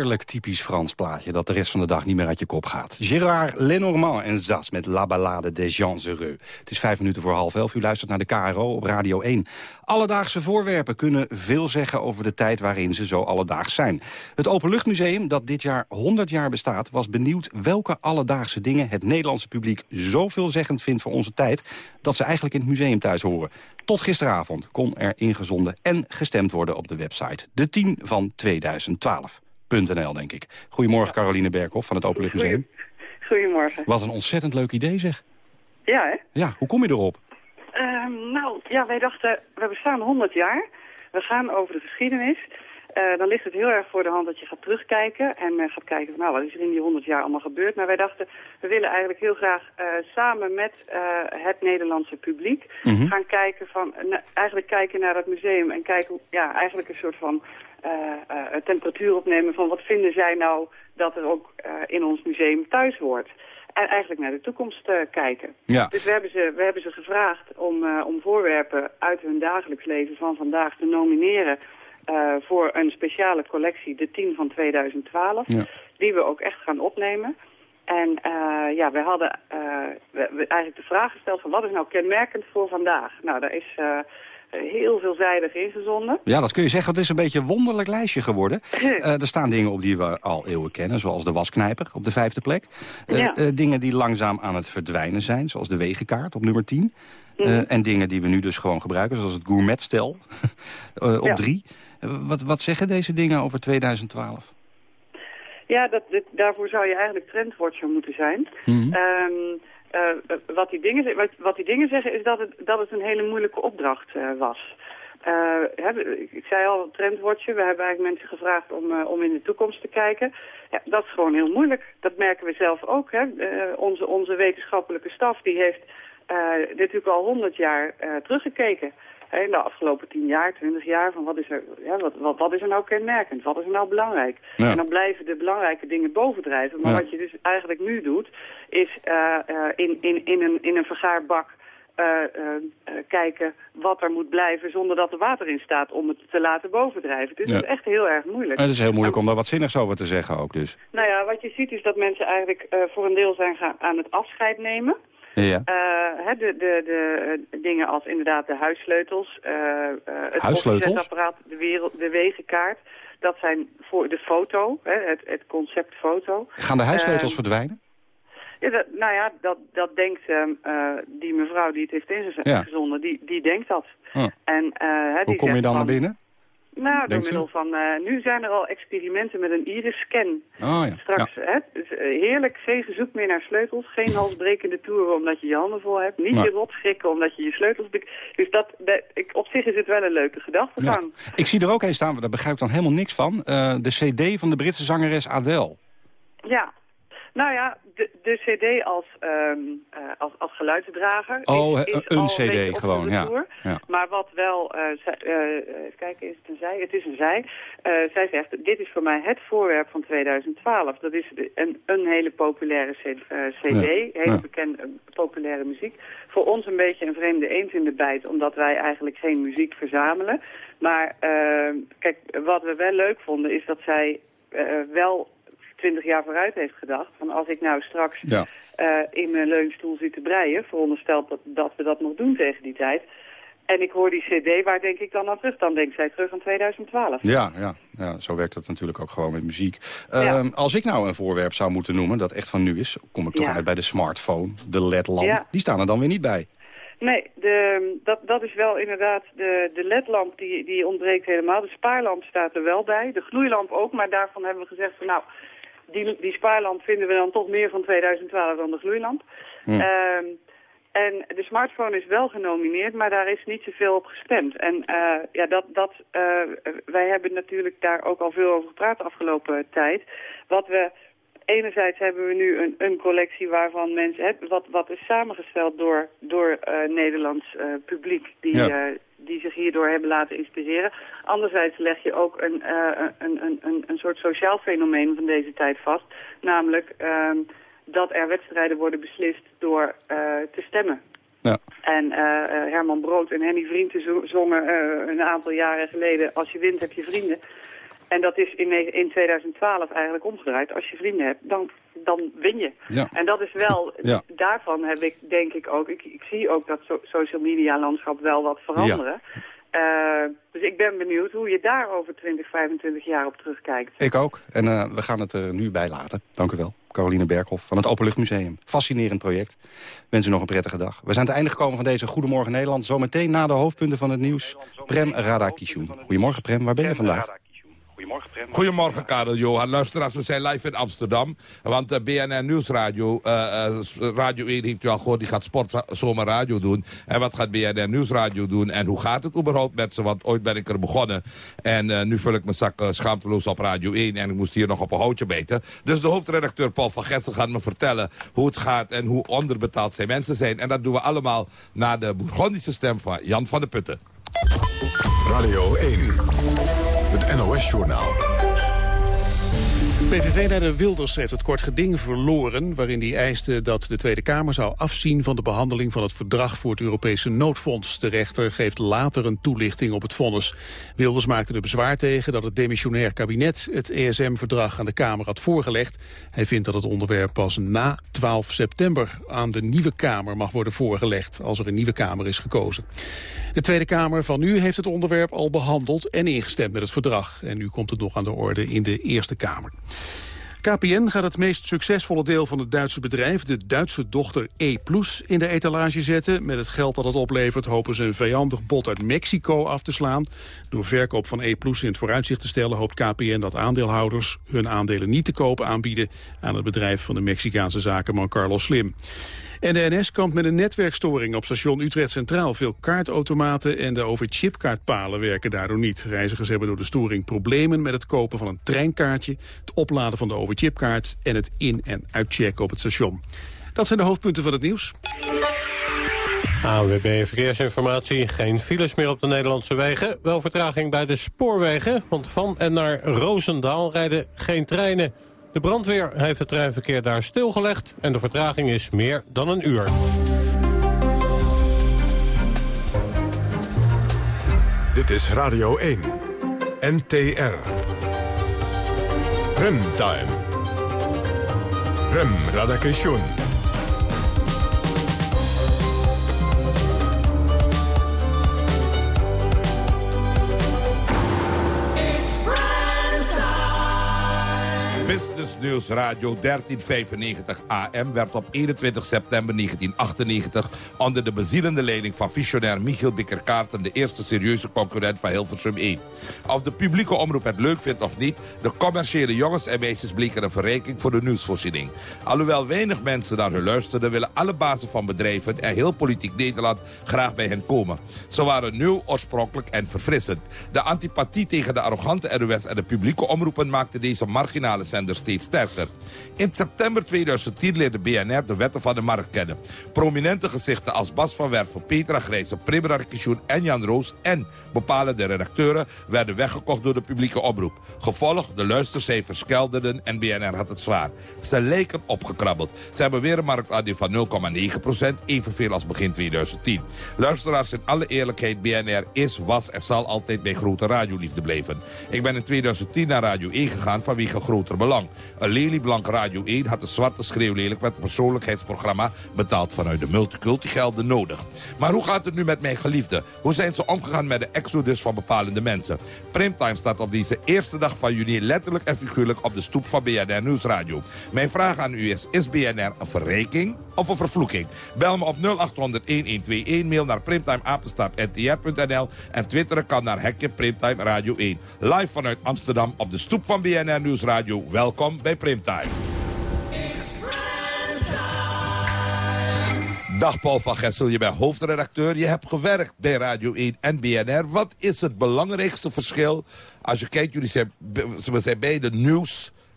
Heerlijk typisch Frans plaatje dat de rest van de dag niet meer uit je kop gaat. Gérard Lenormand en Zas met La Ballade des Gens Heureux. Het is vijf minuten voor half elf. U luistert naar de KRO op Radio 1. Alledaagse voorwerpen kunnen veel zeggen over de tijd waarin ze zo alledaags zijn. Het Openluchtmuseum, dat dit jaar 100 jaar bestaat... was benieuwd welke alledaagse dingen het Nederlandse publiek zo veelzeggend vindt voor onze tijd... dat ze eigenlijk in het museum thuis horen. Tot gisteravond kon er ingezonden en gestemd worden op de website. De 10 van 2012.nl, denk ik. Goedemorgen, Caroline Berghoff van het Openluchtmuseum. Goedemorgen. Wat een ontzettend leuk idee, zeg. Ja, hè? Ja, hoe kom je erop? Ehm, nou, ja, wij dachten, we bestaan 100 jaar. We gaan over de geschiedenis. Eh, dan ligt het heel erg voor de hand dat je gaat terugkijken en eh, gaat kijken, van, nou, wat is er in die 100 jaar allemaal gebeurd. Maar wij dachten, we willen eigenlijk heel graag eh, samen met het Nederlandse publiek Mhm. gaan kijken van, eigenlijk kijken naar het museum en kijken, ja, eigenlijk een soort van eh, eh, temperatuur opnemen van wat vinden zij nou dat er ook eh, in ons museum thuis hoort. En eigenlijk naar de toekomst kijken. Ja. Dus we hebben ze, we hebben ze gevraagd om, om voorwerpen uit hun dagelijks leven van vandaag te nomineren voor een speciale collectie, de 10 van 2012, Ja. die we ook echt gaan opnemen. En ja, we hadden we, we eigenlijk de vraag gesteld van wat is nou kenmerkend voor vandaag? Nou, daar is heel veelzijdig ingezonden. Ja, dat kun je zeggen. Het is een beetje een wonderlijk lijstje geworden. Eh, er staan dingen op die we al eeuwen kennen, zoals de wasknijper op de vijfde plek. Eh, Ja. eh, dingen die langzaam aan het verdwijnen zijn, zoals de wegenkaart op nummer 10. Eh, Mhm. en dingen die we nu dus gewoon gebruiken, zoals het gourmetstel eh, op Ja. drie. Eh, wat, wat zeggen deze dingen over 2012? Ja, dat, dit- daarvoor zou je eigenlijk trendwatcher moeten zijn. Ehm, eh, wat, die dingen, wat, die dingen zeggen is dat het, dat het een hele moeilijke opdracht eh, was. Eh, ik zei al, trendwatcher. We hebben eigenlijk mensen gevraagd om, eh, om in de toekomst te kijken. Ja, dat is gewoon heel moeilijk. Dat merken we zelf ook. Hè. Eh, onze, onze wetenschappelijke staf die heeft eh, dit natuurlijk al honderd jaar eh, teruggekeken. De afgelopen tien jaar, twintig jaar, van wat is, er, ja, wat, wat, wat is er nou kenmerkend? Wat is er nou belangrijk? Ja. En dan blijven de belangrijke dingen bovendrijven. Maar Ja. wat je dus eigenlijk nu doet, is eh, eh, in, in, in, een, in een vergaarbak eh, kijken wat er moet blijven zonder dat er water in staat om het te laten bovendrijven. Dus Ja. dat is echt heel erg moeilijk. Het is heel moeilijk om daar wat zinnigs over te zeggen ook dus. Nou ja, wat je ziet is dat mensen eigenlijk voor een deel zijn gaan aan het afscheid nemen. Ja. Eh, hè, de, de, de eh, dingen als inderdaad de huissleutels, eh, het koffiezetapparaat, de, wereld, de wegenkaart. Dat zijn voor de foto, hè, het, het concept foto. Gaan de huissleutels verdwijnen? ja, dat, nou ja, dat, dat denkt die mevrouw die het heeft ingezonden, die, die denkt dat. Hm. En, hè, Hoe kom je dan naar binnen? Nou, door middel van... eh, nu zijn er al experimenten met een iris-scan. Oh ja. Straks, hè? Dus, eh, heerlijk, zegen zoek meer naar sleutels. Geen halsbrekende toeren omdat je je handen vol hebt. Niet je rot schrikken omdat je je sleutels... Dus dat, dat, ik, op zich is het wel een leuke gedachtegang. Ik zie er ook een staan, daar begrijp ik dan helemaal niks van. Eh, de cd van de Britse zangeres Adele. Ja. Nou ja, de, de cd als, ehm, eh, als, als geluidsdrager Oh, is, is een CD gewoon, ja. Ja. Maar wat wel, eh, zij, eh, even kijken, is het een zij? Het is een zij. Zij zegt, dit is voor mij het voorwerp van 2012. Dat is een, een hele populaire cd, hele ja. bekende populaire muziek. Voor ons een beetje een vreemde eend in de bijt, omdat wij eigenlijk geen muziek verzamelen. Maar eh, kijk, wat we wel leuk vonden is dat zij wel 20 jaar vooruit heeft gedacht. Van als ik nou straks Ja. eh, in mijn leunstoel zit te breien, verondersteld dat, dat we dat nog doen tegen die tijd. En ik hoor die cd, waar denk ik dan aan terug? Dan denkt zij terug aan 2012. Ja, ja, ja, zo werkt dat natuurlijk ook gewoon met muziek. Ehm, Als ik nou een voorwerp zou moeten noemen dat echt van nu is... kom ik toch Ja. uit bij de smartphone, de LED-lamp. Ja. Die staan er dan weer niet bij. Nee, de, dat, dat is wel inderdaad de, de ledlamp die, die ontbreekt helemaal. De spaarlamp staat er wel bij. De gloeilamp ook, maar daarvan hebben we gezegd van nou, die, die spaarlamp vinden we dan toch meer van 2012 dan de gloeilamp. Hm. Ehm, En de smartphone is wel genomineerd, maar daar is niet zoveel op gestemd. En uh, ja, dat, dat, uh, wij hebben natuurlijk daar ook al veel over gepraat de afgelopen tijd. Wat we, enerzijds hebben we nu een, een collectie waarvan mensen, wat, wat is samengesteld door, door uh, Nederlands publiek, die, ja. die zich hierdoor hebben laten inspireren. Anderzijds leg je ook een, een, een, een, een soort sociaal fenomeen van deze tijd vast, namelijk... Ehm, dat er wedstrijden worden beslist door te stemmen. Ja. En uh, Herman Brood en Henny Vrienden zongen uh, een aantal jaren geleden... als je wint heb je vrienden. En dat is in, in 2012 eigenlijk omgedraaid. Als je vrienden hebt, dan, dan win je. Ja. En dat is wel, ja. daarvan heb ik denk ik ook... Ik, ik zie ook dat so social media landschap wel wat veranderen. Ja. Uh, dus ik ben benieuwd hoe je daar over 20, 25 jaar op terugkijkt. Ik ook. En uh, we gaan het er nu bij laten. Dank u wel. Caroline Berghoff van het Openluchtmuseum. Fascinerend project. Wens u nog een prettige dag. We zijn te einde gekomen van deze Goedemorgen Nederland. Zometeen na de hoofdpunten van het nieuws. Prem Radakishun. Goedemorgen Prem, waar ben je vandaag? Goedemorgen, Goedemorgen, Karel Johan. Luisteraars, we zijn live in Amsterdam. Want uh, BNN Nieuwsradio, uh, uh, Radio 1 heeft u al gehoord, die gaat Sport Zomer Radio doen. En wat gaat BNN Nieuwsradio doen? En hoe gaat het überhaupt met ze? Want ooit ben ik er begonnen. En nu vul ik mijn zak schaamteloos op Radio 1. En ik moest hier nog op een houtje bijten. Dus de hoofdredacteur Paul van Gessel gaat me vertellen hoe het gaat... en hoe onderbetaald zijn mensen zijn. En dat doen we allemaal na de Bourgondische stem van Jan van der Putten. Radio 1. Het NOS-journaal. PVV-leider Wilders heeft het kort geding verloren... waarin hij eiste dat de Tweede Kamer zou afzien... van de behandeling van het verdrag voor het Europese noodfonds. De rechter geeft later een toelichting op het vonnis. Wilders maakte er bezwaar tegen dat het demissionair kabinet... het ESM-verdrag aan de Kamer had voorgelegd. Hij vindt dat het onderwerp pas na 12 september... aan de nieuwe Kamer mag worden voorgelegd... als er een nieuwe Kamer is gekozen. De Tweede Kamer van nu heeft het onderwerp al behandeld... en ingestemd met het verdrag. En nu komt het nog aan de orde in de Eerste Kamer. KPN gaat het meest succesvolle deel van het Duitse bedrijf... de Duitse dochter E in de etalage zetten. Met het geld dat het oplevert hopen ze een vijandig bod uit Mexico af te slaan. Door verkoop van E in het vooruitzicht te stellen... hoopt KPN dat aandeelhouders hun aandelen niet te koop aanbieden... aan het bedrijf van de Mexicaanse zakenman Carlos Slim. En de NS kampt met een netwerkstoring op station Utrecht Centraal. Veel kaartautomaten en de overchipkaartpalen werken daardoor niet. Reizigers hebben door de storing problemen met het kopen van een treinkaartje... het opladen van de overchipkaart en het in- en uitchecken op het station. Dat zijn de hoofdpunten van het nieuws. AWB Verkeersinformatie. Geen files meer op de Nederlandse wegen. Wel vertraging bij de spoorwegen, want van en naar Roosendaal rijden geen treinen. De brandweer heeft het treinverkeer daar stilgelegd en de vertraging is meer dan een uur. Dit is Radio 1. NTR. Remtime. Rem Radakation. Business News Radio 1395 AM werd op 21 september 1998 onder de bezielende leiding van visionair Michiel Bikkerkaarten de eerste serieuze concurrent van Hilversum 1. Of de publieke omroep het leuk vindt of niet, de commerciële jongens en meisjes bleken een verrijking voor de nieuwsvoorziening. Alhoewel weinig mensen naar hun luisterden, willen alle bazen van bedrijven en heel politiek Nederland graag bij hen komen. Ze waren nieuw, oorspronkelijk en verfrissend. De antipathie tegen de arrogante NOS en de publieke omroepen maakte deze marginale zender steeds sterker. In september 2010 leerde BNR de wetten van de markt kennen. Prominente gezichten als Bas van Werven, Petra Grijze, Primera Kishoen en Jan Roos... en bepalende redacteuren werden weggekocht door de publieke omroep. Gevolg, de luistercijfers kelderden en BNR had het zwaar. Ze lijken opgekrabbeld. Ze hebben weer een marktaandeel van 0,9% evenveel als begin 2010. Luisteraars, in alle eerlijkheid, BNR is, was en zal altijd bij grote radioliefde blijven. Ik ben in 2010 naar Radio 1 gegaan vanwege groter belang. Een lelieblank Radio 1 had een zwarte schreeuwlelijk met een persoonlijkheidsprogramma betaald vanuit de multiculti-gelden nodig. Maar hoe gaat het nu met mijn geliefde? Hoe zijn ze omgegaan met de exodus van bepalende mensen? Primetime staat op deze eerste dag van juni letterlijk en figuurlijk op de stoep van BNR Nieuwsradio. Mijn vraag aan u is, is BNR een verrijking of een vervloeking? Bel me op 0800-1121, mail naar primtimeapenstaartntr.nl en twitteren kan naar hekje Primtime Radio 1. Live vanuit Amsterdam op de stoep van BNR Nieuwsradio. Welkom bij Primtime. Dag Paul van Gessel, je bent hoofdredacteur. Je hebt gewerkt bij Radio 1 en BNR. Wat is het belangrijkste verschil? Als je kijkt, jullie zijn, we zijn beide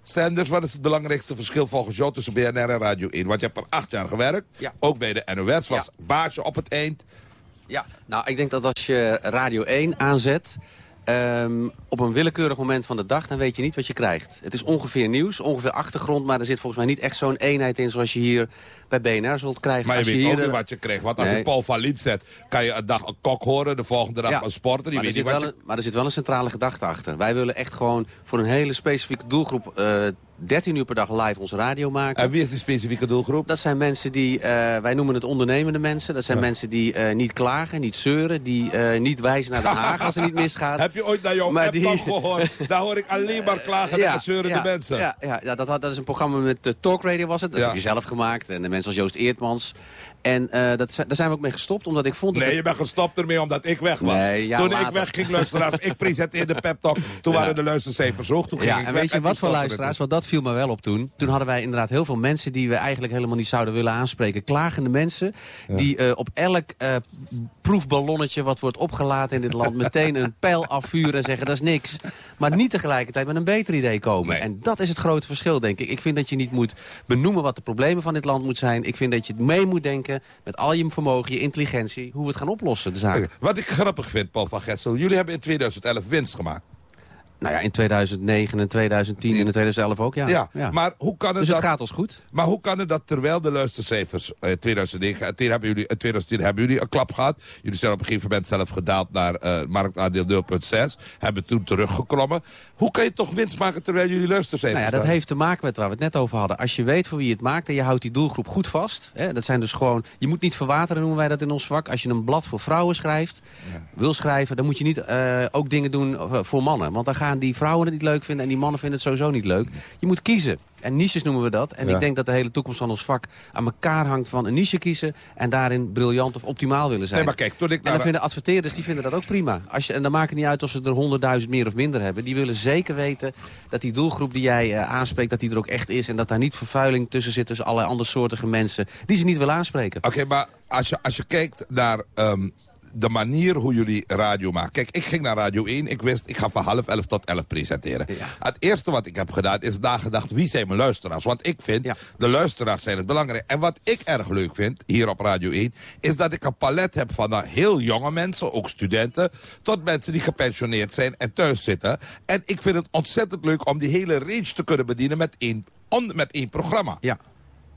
nieuwszenders. Wat is het belangrijkste verschil volgens jou tussen BNR en Radio 1? Want je hebt er acht jaar gewerkt. Ja. Ook bij de NOS was baasje op het eind. Ja, nou, ik denk dat als je Radio 1 aanzet... ehm, op een willekeurig moment van de dag, dan weet je niet wat je krijgt. Het is ongeveer nieuws, ongeveer achtergrond... maar er zit volgens mij niet echt zo'n eenheid in... zoals je hier bij BNR zult krijgen. Maar je Als weet hier, ook niet eh, wat je krijgt. Want als nee. je Paul van Liep zet, kan je een dag een kok horen... de volgende dag Ja, een sporter. Die er weet zit niet wat wel je... een, maar er zit wel een centrale gedachte achter. Wij willen echt gewoon voor een hele specifieke doelgroep... eh 13 uur per dag live onze radio maken. En wie is die specifieke doelgroep? Dat zijn mensen die, eh, wij noemen het ondernemende mensen. Dat zijn Ja. mensen die eh, niet klagen, niet zeuren. Die eh, niet wijzen naar Den Haag als het niet misgaat. Heb je ooit naar jouw Maar die- gehoord? Daar hoor ik alleen maar klagen en zeurende ja, mensen. Ja, ja, ja dat, had- dat is een programma met de talkradio was het. Dat Ja. heb je zelf gemaakt. En de mensen als Joost Eertmans. En eh, dat, daar zijn we ook mee gestopt, omdat ik vond... dat Nee, het- je bent gestopt ermee omdat ik weg was. Nee, ja, toen ik later. wegging, luisteraars, ik presenteerde Pep Talk. Toen Ja. waren de luistercijfers hoog. Toen ging Ja, ik en weg weet je wat voor het. luisteraars? Want dat viel me wel op toen. Toen hadden wij inderdaad heel veel mensen die we eigenlijk helemaal niet zouden willen aanspreken. Klagende mensen die eh, op elk eh, proefballonnetje wat wordt opgelaten in dit land... meteen een pijl afvuren en zeggen dat is niks. Maar niet tegelijkertijd met een beter idee komen. En dat is het grote verschil, denk ik. Ik vind dat je niet moet benoemen wat de problemen van dit land moet zijn. Ik vind dat je mee moet denken met al je vermogen, je intelligentie... hoe we het gaan oplossen, de zaak. Wat ik grappig vind, Paul van Gessel. Jullie hebben in 2011 winst gemaakt. Nou ja, in 2009 en 2010 en in 2011 ook, ja. Ja, maar hoe kan het Dus dat... het gaat ons goed. Maar hoe kan het dat terwijl de luistercijfers eh, 2009 en 10 hebben jullie, in 2010 hebben jullie een klap gehad. Jullie zijn op een gegeven moment zelf gedaald naar eh marktaandeel 0,6. Hebben toen teruggeklommen. Hoe kan je toch winst maken terwijl jullie luistercijfers Nou ja, dat heeft te maken met waar we het net over hadden. Als je weet voor wie je het maakt en je houdt die doelgroep goed vast. Hè, dat zijn dus gewoon, je moet niet verwateren noemen wij dat in ons vak. Als je een blad voor vrouwen schrijft, wil schrijven... dan moet je niet eh, ook dingen doen eh, voor mannen. Want dan gaan die vrouwen het niet leuk vinden en die mannen vinden het sowieso niet leuk. Je moet kiezen. En niches noemen we dat. En Ja. ik denk dat de hele toekomst van ons vak aan elkaar hangt van een niche kiezen... en daarin briljant of optimaal willen zijn. Nee, maar kijk, toen ik En dan naar- vinden adverteerders die vinden dat ook prima. Als je, en dan maakt het niet uit of ze er honderdduizend meer of minder hebben. Die willen zeker weten dat die doelgroep die jij eh, aanspreekt... dat die er ook echt is. En dat daar niet vervuiling tussen zit tussen allerlei andersoortige mensen... die ze niet willen aanspreken. Oké, maar als je, als je kijkt naar ehm, de manier hoe jullie radio maken. Kijk, ik ging naar Radio 1. Ik wist, ik ga van half elf tot elf presenteren. Het eerste wat ik heb gedaan is nagedacht, wie zijn mijn luisteraars? Want ik vind, de luisteraars zijn het belangrijk. En wat ik erg leuk vind, hier op Radio 1... is dat ik een palet heb van nou, heel jonge mensen, ook studenten... tot mensen die gepensioneerd zijn en thuis zitten. En ik vind het ontzettend leuk om die hele range te kunnen bedienen met één, on- met één programma. Ja.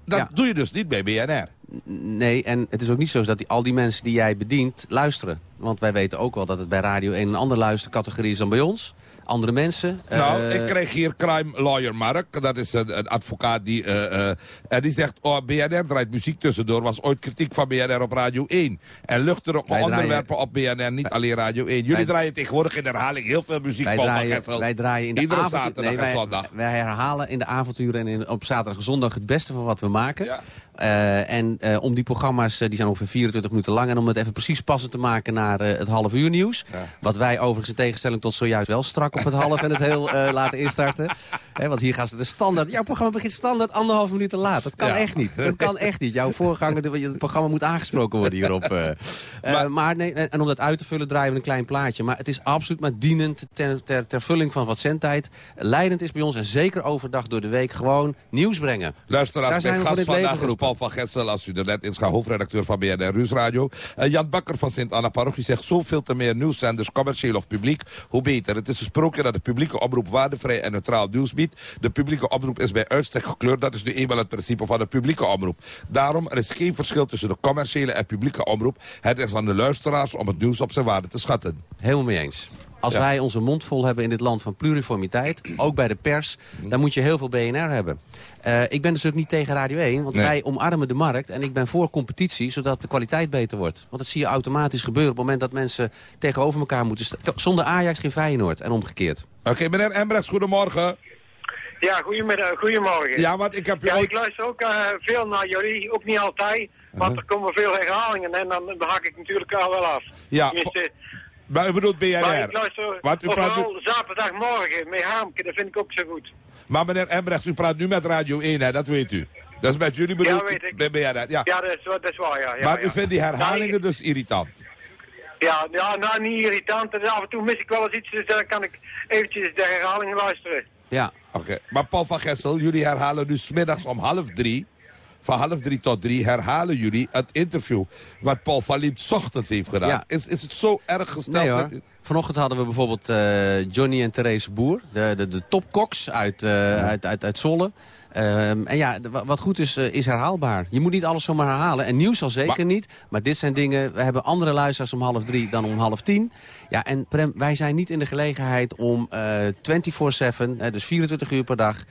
Dat doe je dus niet bij BNR. Nee, en het is ook niet zo dat die, al die mensen die jij bedient luisteren. Want wij weten ook wel dat het bij Radio 1 een andere luistercategorie is dan bij ons. Andere mensen. Nou, Eh, ik kreeg hier crime lawyer Mark. Dat is een, een advocaat die... eh, eh, en die zegt, oh, BNR draait muziek tussendoor. Was ooit kritiek van BNR op Radio 1. En luchtige Wij onderwerpen op BNR, niet alleen Radio 1. Jullie wij- draaien tegenwoordig in herhaling heel veel muziek. Wij van draaien, Gessel. wij draaien in de Iedere avond- zaterdag nee, en zondag. Wij herhalen in de avonturen en in, op zaterdag en zondag het beste van wat we maken. En om die programma's, die zijn ongeveer 24 minuten lang... en om het even precies passend te maken naar eh, het half uur nieuws. Wat wij overigens in tegenstelling tot zojuist wel strak op het half en het heel eh, laten instarten. Hè, want hier gaan ze de standaard... Jouw programma begint standaard anderhalf minuut te laat. Dat kan Ja. echt niet. Dat kan echt niet. Jouw voorganger, het programma moet aangesproken worden hierop. eh. Eh, maar, nee, en om dat uit te vullen draaien we een klein plaatje. Maar het is absoluut maar dienend ter, ter, ter vulling van wat zendtijd. Leidend is bij ons en zeker overdag door de week gewoon nieuws brengen. Luisteraars, mijn gast vandaag is. Paul van Gessel. Als u er net is, hoofdredacteur van BNR Nieuwsradio. Eh, Jan Bakker van Sint-Anna Parochie zegt... zoveel te meer nieuwszenders, commercieel of publiek, hoe beter. Het is gesproken dat de publieke omroep waardevrij en neutraal nieuws biedt. De publieke omroep is bij uitstek gekleurd. Dat is nu eenmaal het principe van de publieke omroep. Daarom er is geen verschil tussen de commerciële en publieke omroep. Het is aan de luisteraars om het nieuws op zijn waarde te schatten. Helemaal mee eens. Als Ja. wij onze mond vol hebben in dit land van pluriformiteit, ook bij de pers, dan moet je heel veel BNR hebben. Eh, ik ben dus ook niet tegen Radio 1, want Nee. wij omarmen de markt en ik ben voor competitie, zodat de kwaliteit beter wordt. Want dat zie je automatisch gebeuren op het moment dat mensen tegenover elkaar moeten staan. Zonder Ajax geen Feyenoord en omgekeerd. Oké, meneer Embrechts, goedemorgen. Ja, goedemiddag, goedemorgen. Ja, want ik heb Ja, ooit- ik luister ook eh, veel naar jullie, ook niet altijd. Want er komen veel herhalingen en dan, dan hak ik natuurlijk al wel af. Ja, Tenminste, Maar u bedoelt BNR. maar ik luister Want u praat nu- vooral zaterdagmorgen met Haamke, dat vind ik ook zo goed. Maar meneer Embrechts, u praat nu met Radio 1, hè, dat weet u. Dat is met jullie bedoeld? Ja, weet ik. bij BNR, ja. Ja, dat is, dat is waar, ja. ja maar ja. u vindt die herhalingen dus irritant? Ja, ja, nou niet irritant. Dus af en toe mis ik wel eens iets, dus dan kan ik eventjes de herhaling luisteren. Ja. Oké, maar Paul van Gessel, jullie herhalen nu smiddags om half drie... van half drie tot drie herhalen jullie het interview... wat Paul van Liemt 's ochtends heeft gedaan. Ja. Is, is het zo erg gesteld? Nee Vanochtend hadden we bijvoorbeeld eh, Johnny en Therese Boer. De, de, de topkoks uit, eh, uit, uit, uit Zwolle. Ehm, en ja, wat goed is, eh, is herhaalbaar. Je moet niet alles zomaar herhalen. En nieuws al zeker niet. Maar dit zijn dingen... We hebben andere luisteraars om half drie dan om half tien. Ja, en Prem, wij zijn niet in de gelegenheid om eh 24-7, eh, dus 24 uur per dag...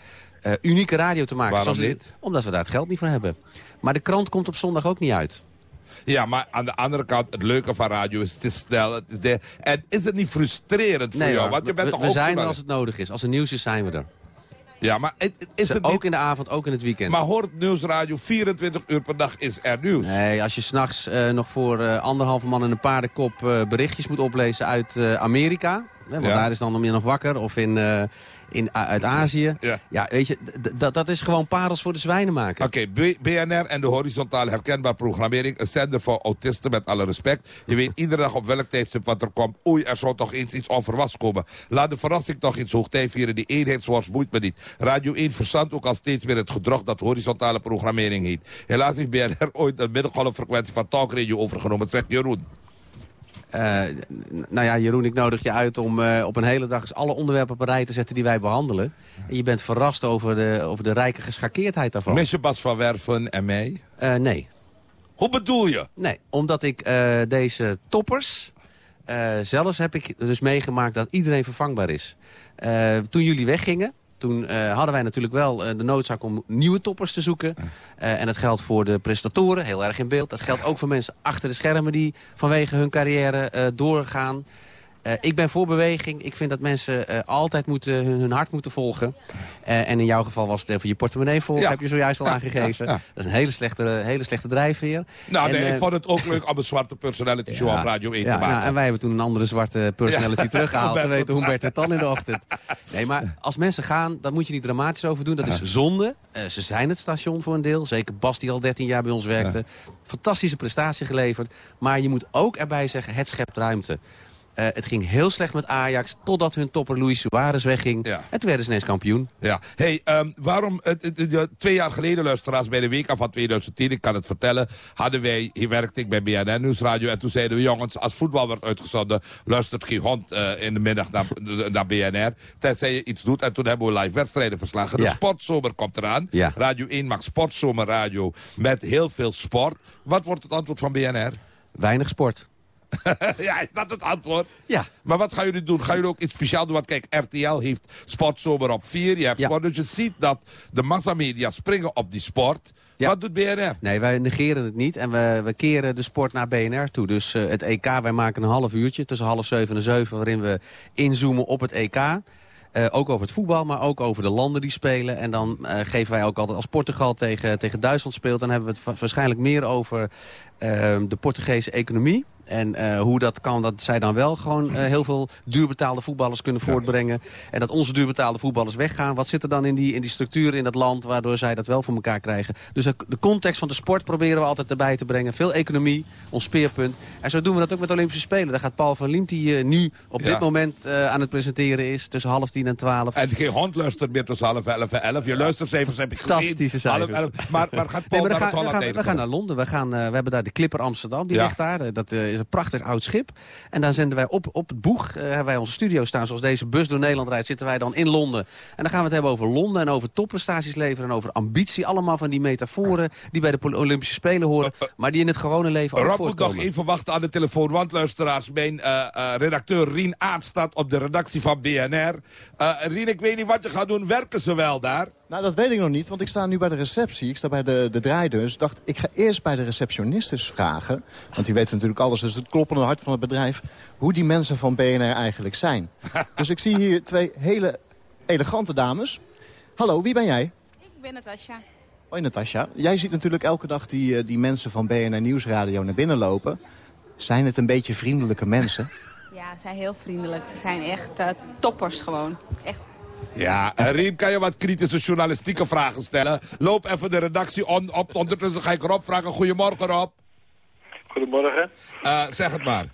eh, unieke radio te maken. Waarom Zoals dit. Omdat we daar het geld niet voor hebben. Maar de krant komt op zondag ook niet uit. Ja, maar aan de andere kant, het leuke van radio is het is snel. Het is de, en is het niet frustrerend voor jou? Want je bent we, toch we ook zijn er als het nodig is. Als er nieuws is, zijn we er. Ja, maar het, het is het ook niet... in de avond, ook in het weekend. Maar hoort nieuwsradio 24 uur per dag is er nieuws. Nee, als je s'nachts eh nog voor eh, anderhalve man in een paardenkop berichtjes moet oplezen uit Amerika. Hè, want Ja. daar is dan om je nog wakker. Of in, in, uit Azië. Ja. weet je, d- d- dat is gewoon parels voor de zwijnen maken. Oké, BNR en de horizontaal herkenbaar programmering. Een zender voor autisten met alle respect. Je weet iedere dag op welk tijdstip wat er komt. Oei, er zou toch eens iets onverwachts komen. Laat de verrassing toch eens hoogtij vieren. Die eenheidsworst boeit me niet. Radio 1 verzandt ook al steeds meer het gedrocht dat horizontale programmering heet. Helaas heeft BNR ooit een middengolffrequentie van talkradio overgenomen, zegt Jeroen. Eh, nou ja, Jeroen, ik nodig je uit om eh, op een hele dag eens alle onderwerpen op een rij te zetten die wij behandelen. En je bent verrast over de, over de rijke geschakeerdheid daarvan. Je Bas van Werven en mij? Eh, nee. Hoe bedoel je? Nee, omdat ik deze toppers... zelfs heb ik dus meegemaakt dat iedereen vervangbaar is. Toen jullie weggingen, toen eh, hadden wij natuurlijk wel eh, de noodzaak om nieuwe toppers te zoeken. Eh, en dat geldt voor de presentatoren, heel erg in beeld. Dat geldt ook voor mensen achter de schermen die vanwege hun carrière doorgaan. Eh, ik ben voor beweging. Ik vind dat mensen eh, altijd moeten, hun, hun hart moeten volgen. Eh, en in jouw geval was het even je portemonnee Ja. heb je zojuist al aangegeven. ja, ja. Dat is een hele slechte, hele slechte drijfveer. Nou, En, nee, ik vond het ook leuk om een zwarte personality show op Radio 1 ja, te maken. nou, en wij hebben toen een andere zwarte personality teruggehaald. We weten Humberto Tan in de ochtend. Nee, maar als mensen gaan, dan moet je niet dramatisch over doen. Dat is zonde. Ze zijn het station voor een deel. Zeker Bas, die al 13 jaar bij ons werkte. Fantastische prestatie geleverd. Maar je moet ook erbij zeggen, het schept ruimte. Eh, het ging heel slecht met Ajax, totdat hun topper Luis Suarez wegging. En toen werden ze ineens kampioen. Ja. Hey, ehm, waarom... twee jaar geleden, luisteraars, bij de WK van 2010... ik kan het vertellen, hadden wij... Hier werkte ik bij BNN Nieuwsradio... en toen zeiden we, jongens, als voetbal wordt uitgezonden... luistert geen hond eh, in de middag naar, naar BNR... tenzij je iets doet. En toen hebben we live wedstrijden verslagen. De Ja. sportzomer komt eraan. Ja. Radio 1 maakt sportzomerradio met heel veel sport. Wat wordt het antwoord van BNR? Weinig sport. ja, is dat het antwoord? Ja. Maar wat gaan jullie doen? Gaan jullie ook iets speciaals doen? Want kijk, RTL heeft Sportzomer op 4. Je hebt Ja. sport, dus je ziet dat de massamedia springen op die sport. Wat doet BNR? Nee, wij negeren het niet en we, we keren de sport naar BNR toe. Dus eh, het EK, wij maken een half uurtje tussen half zeven en zeven... waarin we inzoomen op het EK. Eh, ook over het voetbal, maar ook over de landen die spelen. En dan eh, geven wij ook altijd als Portugal tegen, tegen Duitsland speelt... dan hebben we het waarschijnlijk meer over eh, de Portugese economie. En eh, hoe dat kan, dat zij dan wel gewoon eh, heel veel duurbetaalde voetballers kunnen voortbrengen. En dat onze duurbetaalde voetballers weggaan. Wat zit er dan in die, in die structuren in dat land waardoor zij dat wel voor elkaar krijgen? Dus de context van de sport proberen we altijd erbij te brengen. Veel economie, ons speerpunt. En zo doen we dat ook met de Olympische Spelen. Daar gaat Paul van Liemt, die eh, nu op Ja. dit moment aan het presenteren is. Tussen half tien en twaalf. En geen hond luistert meer tussen half elf en elf. Je luistercijfers heb ik gezien. Fantastische cijfers. elf. Maar, maar gaat Paul Nee, maar gaan, we, gaan, eten we gaan naar Londen. We, gaan, we hebben daar de Clipper Amsterdam. Die Ja. ligt daar. Dat is een prachtig oud schip. En dan zenden wij op, op het boeg. eh, hebben wij onze studio staan. Zoals deze bus door Nederland rijdt. Zitten wij dan in Londen. En dan gaan we het hebben over Londen. En over topprestaties leveren. En over ambitie. Allemaal van die metaforen. Die bij de Olympische Spelen horen. Maar die in het gewone leven ook moet nog voortkomen. even wachten aan de telefoon. Want luisteraars, mijn eh, eh, redacteur Rien Aert staat op de redactie van BNR. Eh Rien, ik weet niet wat je gaat doen. Werken ze wel daar? Nou, dat weet ik nog niet, want ik sta nu bij de receptie. Ik sta bij de, de draaideur. Dus ik dacht, ik ga eerst bij de receptionistes vragen. Want die weten natuurlijk alles, dus het kloppende hart van het bedrijf... hoe die mensen van BNR eigenlijk zijn. dus ik zie hier twee hele elegante dames. Hallo, wie ben jij? Ik ben Natasja. Hoi Natasja. Jij ziet natuurlijk elke dag die, eh, die mensen van BNR Nieuwsradio naar binnen lopen. Zijn het een beetje vriendelijke mensen? Ja, ze zijn heel vriendelijk. Ze zijn echt eh, toppers gewoon. Echt. Ja, en Rien, kan je wat kritische journalistieke vragen stellen? Loop even de redactie on, op. Ondertussen ga ik Rob vragen. Goedemorgen, Rob. Goedemorgen. Uh, zeg het maar.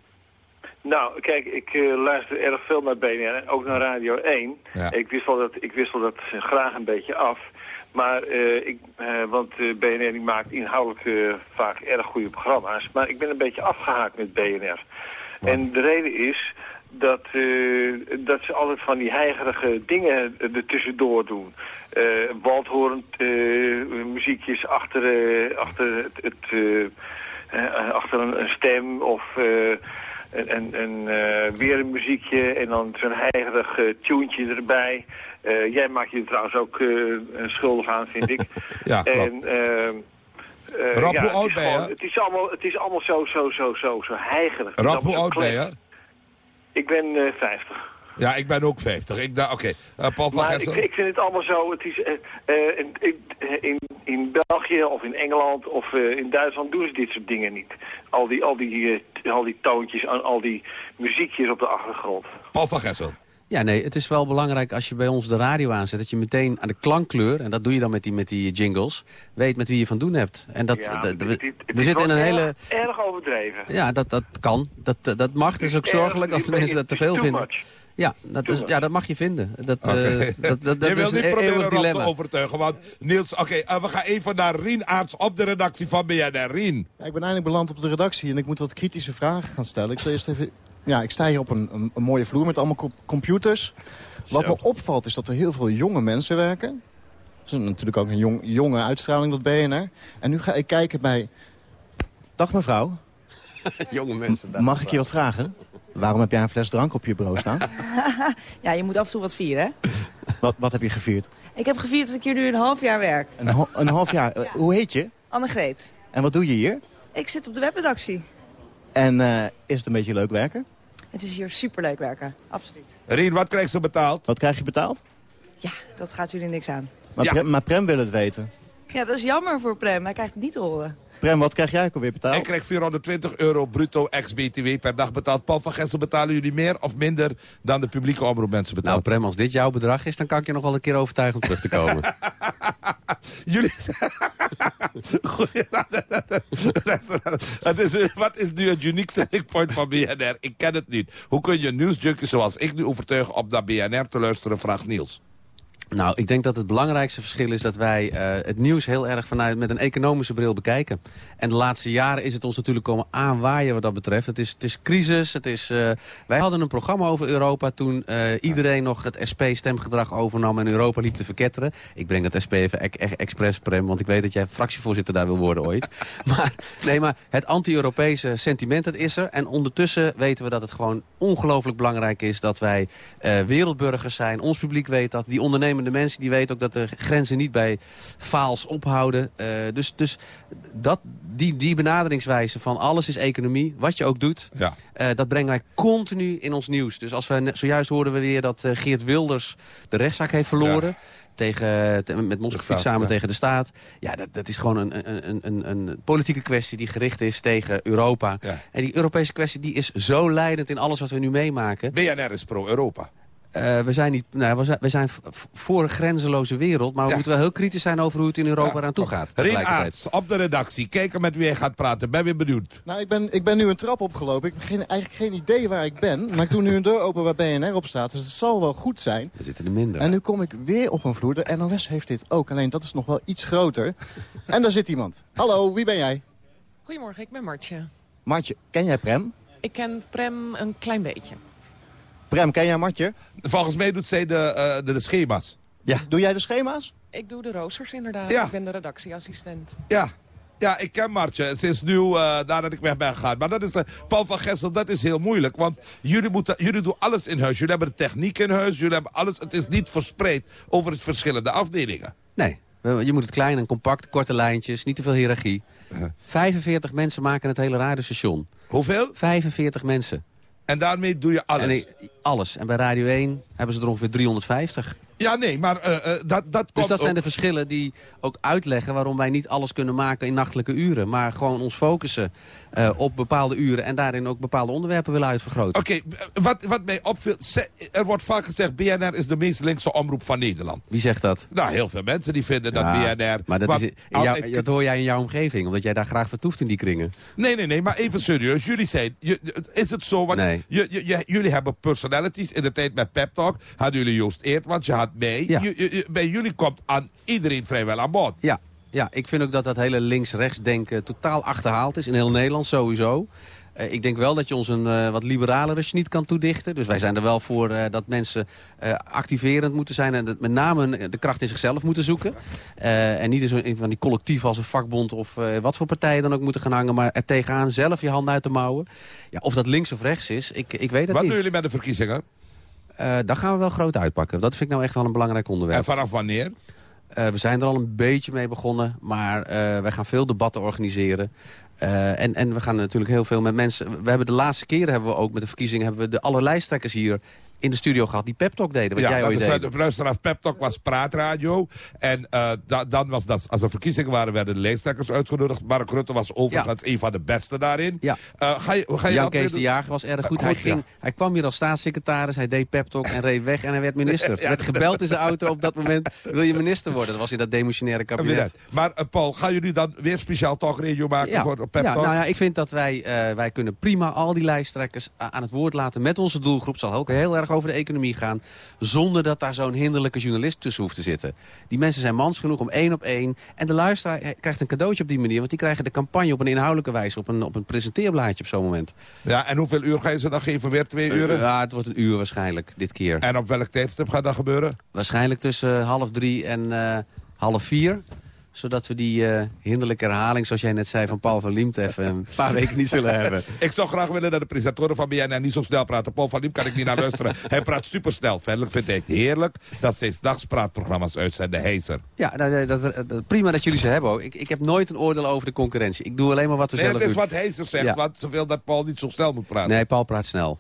Nou, kijk, ik uh, luister erg veel naar BNR en ook naar Radio 1. Ja. Ik wissel dat, ik wissel dat graag een beetje af. Maar, uh, ik, want BNR die maakt inhoudelijk vaak erg goede programma's. Maar ik ben een beetje afgehaakt met BNR. En de reden is dat, dat ze altijd van die heigerige dingen er tussendoor doen. Uh, waldhorend muziekjes achter, achter het... het achter een, een, stem of en, en, en uh, weer een muziekje en dan zo'n heigerig tuentje erbij. Jij maakt je er trouwens ook schuldig aan, vind ik. ja, en, Rob, ja, hoe oud ben je? Het is allemaal, het is allemaal zo, zo, zo, zo, zo heigerig. Rob, hoe oud ben je? Ik ben 50. Ja, ik ben ook 50. Ik Oké, okay. uh, Paul van maar Gessel? Ik, ik, vind het allemaal zo. Het is, uh, uh, in, in, in België of in Engeland of in Duitsland doen ze dit soort dingen niet. Al die, al die, al die toontjes en al die muziekjes op de achtergrond. Paul van Gessel? Ja, nee, het is wel belangrijk als je bij ons de radio aanzet... dat je meteen aan de klankkleur, en dat doe je dan met die, met die jingles... weet met wie je van doen hebt. En dat, ja, het, we, het, het we zitten in een erg, hele... Erg overdreven. Ja, dat, dat kan. Dat, dat mag. Het is ook zorgelijk als de mensen dat te veel vinden. Ja dat, is, ja, dat mag je vinden. Dat, okay. uh, dat, dat, dat je wil is niet een proberen Rob te overtuigen. Want Niels, oké, okay, uh, we gaan even naar Rien Aarts op de redactie van BNR. Rien. Ja, ik ben eindelijk beland op de redactie en ik moet wat kritische vragen gaan stellen. Ik zal eerst even... Ja, ik sta hier op een, een, een mooie vloer met allemaal co computers. Wat me opvalt is dat er heel veel jonge mensen werken. Dat is natuurlijk ook een jong, jonge uitstraling, dat BNR. En nu ga ik kijken bij... Dag mevrouw. jonge mensen. Mag ik je wat vragen? Waarom heb jij een fles drank op je bureau staan? ja, je moet af en toe wat vieren, hè? Wat, wat heb je gevierd? Ik heb gevierd dat ik hier nu een half jaar werk. Een, ho een half jaar? Hoe heet je? Annegreet. En wat doe je hier? Ik zit op de webredactie. En uh, is het een beetje leuk werken? Het is hier superleuk werken, absoluut. Rien, wat krijg je betaald? Wat krijg je betaald? Ja, dat gaat jullie niks aan. Maar, Ja. Prem, maar Prem wil het weten. Ja, dat is jammer voor Prem. Hij krijgt het niet te horen. Prem, wat krijg jij ook alweer betaald? Ik krijg 420 euro bruto ex-BTW per dag betaald. Paul van Gessel, betalen jullie meer of minder dan de publieke omroep mensen Nou, betaalt? Prem, als dit jouw bedrag is, dan kan ik je nog wel een keer overtuigen om terug te komen. Jullie... Is, eh, wat is nu het unique selling van BNR? Ik ken het niet. Hoe kun je een nieuwsjunkie zoals ik nu overtuigen om naar BNR te luisteren, vraagt Niels. Nou, ik denk dat het belangrijkste verschil is dat wij eh, het nieuws heel erg vanuit met een economische bril bekijken. En de laatste jaren is het ons natuurlijk komen aanwaaien wat dat betreft. Het is, het is crisis. Het is, eh, wij hadden een programma over Europa toen eh, iedereen nog het SP-stemgedrag overnam en Europa liep te verketteren. Ik breng dat SP even expres, Prem, want ik weet dat jij fractievoorzitter daar wil worden ooit. maar, nee, maar het anti-Europese sentiment, dat is er. En ondertussen weten we dat het gewoon ongelooflijk belangrijk is dat wij wereldburgers zijn. Ons publiek weet dat. Die ondernemende mensen die weten ook dat de grenzen niet bij faals ophouden. Eh, dus dus dat, die, die benaderingswijze van alles is economie, wat je ook doet, Ja. eh, dat brengen wij continu in ons nieuws. Dus als we net- zojuist hoorden we weer dat eh, Geert Wilders de rechtszaak heeft verloren. Tegen, te- met staat, samen ja. tegen de staat. Ja, dat, dat is gewoon een, een, een, een, een politieke kwestie die gericht is tegen Europa. En die Europese kwestie die is zo leidend in alles wat we nu meemaken. BNR is pro-Europa. Eh, we zijn, niet, nou, we zijn, we zijn voor een grenzeloze wereld. Maar we Ja. moeten wel heel kritisch zijn over hoe het in Europa eraan toe gaat. Op de redactie. Kijken met wie hij gaat praten. Ben weer benieuwd. Nou, ik ben, ik ben nu een trap opgelopen. Ik heb geen, eigenlijk geen idee waar ik ben. Maar ik doe nu een deur open waar BNR op staat. Dus het zal wel goed zijn. Er zitten er minder. En nu kom ik weer op een vloer. De NOS heeft dit ook. Alleen dat is nog wel iets groter. En daar zit iemand. Hallo, wie ben jij? Goedemorgen, ik ben Martje. Martje, ken jij Prem? Ik ken Prem een klein beetje. Prem, ken jij Martje? Volgens mij doet zij de, eh, de, de schema's. Ja. Doe jij de schema's? Ik doe de roosters inderdaad. Ja. Ik ben de redactieassistent. Ja. Ja, ik ken Martje. Sinds nu, eh, nadat ik weg ben gegaan. Maar dat is, eh, Paul van Gessel, dat is heel moeilijk. Want jullie, moeten, jullie doen alles in huis. Jullie hebben de techniek in huis. Jullie hebben alles. Het is niet verspreid over het verschillende afdelingen. Nee, je moet het klein en compact, korte lijntjes, niet te veel hiërarchie. 45 mensen maken het hele radiostation. Hoeveel? 45 mensen. En daarmee doe je alles. En, alles. En bij Radio 1 hebben ze er ongeveer 350. Ja, nee, maar eh, eh, dat, dat Dus komt dat zijn de verschillen die ook uitleggen waarom wij niet alles kunnen maken in nachtelijke uren. Maar gewoon ons focussen eh, op bepaalde uren en daarin ook bepaalde onderwerpen willen uitvergroten. Oké, wat, wat mij opviel... Er wordt vaak gezegd, BNR is de meest linkse omroep van Nederland. Wie zegt dat? Nou, heel veel mensen die vinden dat Ja, BNR... Maar dat, Want is, jou- dat hoor jij in jouw omgeving, omdat jij daar graag vertoeft in die kringen. Nee, nee, nee, maar even serieus. Jullie zijn... je- is het zo? Want Nee. je, je, je- jullie hebben personalities. In de tijd met Pep Talk hadden jullie Joost Eertmans, je had Ja. Bij jullie komt aan iedereen vrijwel aan bod. Ja, ja, ik vind ook dat dat hele links-rechts denken totaal achterhaald is. In heel Nederland sowieso. Eh, ik denk wel dat je ons een eh, wat liberalere niet kan toedichten. Dus wij zijn er wel voor eh, dat mensen activerend moeten zijn... en dat met name de kracht in zichzelf moeten zoeken. En niet in een van die collectieven als een vakbond... of wat voor partijen dan ook moeten gaan hangen... maar er tegenaan zelf je hand uit de mouwen. Ja, of dat links of rechts is, ik, ik weet het Wat niet. doen jullie met de verkiezingen? Eh, daar gaan we wel groot uitpakken. Dat vind ik nou echt wel een belangrijk onderwerp. En vanaf wanneer? Eh, we zijn er al een beetje mee begonnen, maar eh, wij gaan veel debatten organiseren. En, en we gaan natuurlijk heel veel met mensen... We hebben de laatste keren hebben we ook met de verkiezingen... hebben we de alle lijsttrekkers hier in de studio gehad die pep talk deden. Wat jij dat ooit deed. uh, de luisteraars Pep Talk was praatradio. En eh, da- dan was dat, als er verkiezingen waren, werden de lijsttrekkers uitgenodigd. Mark Rutte was overigens een van de beste daarin. Ja. Eh, ga je, ga je Jan Kees de? Jager was erg goed. Eh, hij, goed, ging, ja. hij kwam hier als staatssecretaris, hij deed pep talk en reed weg en hij werd minister. Ja. werd gebeld in zijn auto op dat moment, wil je minister worden? Dat was in dat demissionaire kabinet. net. Maar Paul, gaan jullie dan weer speciaal talkradio maken voor Pep ja, Talk? nou ja, ik vind dat wij, wij kunnen prima al die lijsttrekkers aan het woord laten met onze doelgroep. Zal ook heel erg over de economie gaan. Zonder dat daar zo'n hinderlijke journalist tussen hoeft te zitten. Die mensen zijn mans genoeg om één op één. En de luisteraar eh, krijgt een cadeautje op die manier. Want die krijgen de campagne op een inhoudelijke wijze. Op een, op een presenteerblaadje op zo'n moment. Ja, en hoeveel uur ga je ze dan geven? Weer twee uur? Eh, ja, het wordt een uur waarschijnlijk dit keer. En op welk tijdstip gaat dat gebeuren? Waarschijnlijk tussen eh, half drie en half vier zodat we die eh, hinderlijke herhaling, zoals jij net zei, van Paul van Liemt even een paar weken niet zullen hebben. Ik zou graag willen dat de presentatoren van BNN niet zo snel praten. Paul van Liem kan ik niet naar luisteren. hij praat supersnel. Verder vindt hij het heerlijk dat zij 's nachts praatprogramma's uitzenden. Heiser. Ja, dat, dat- dat- prima dat jullie ze hebben ook. Ik, ik heb nooit een oordeel over de concurrentie. Ik doe alleen maar wat we Nee, zelf het is doen. wat Heiser zegt, Ja. want zoveel dat Paul niet zo snel moet praten. Nee, Paul praat snel.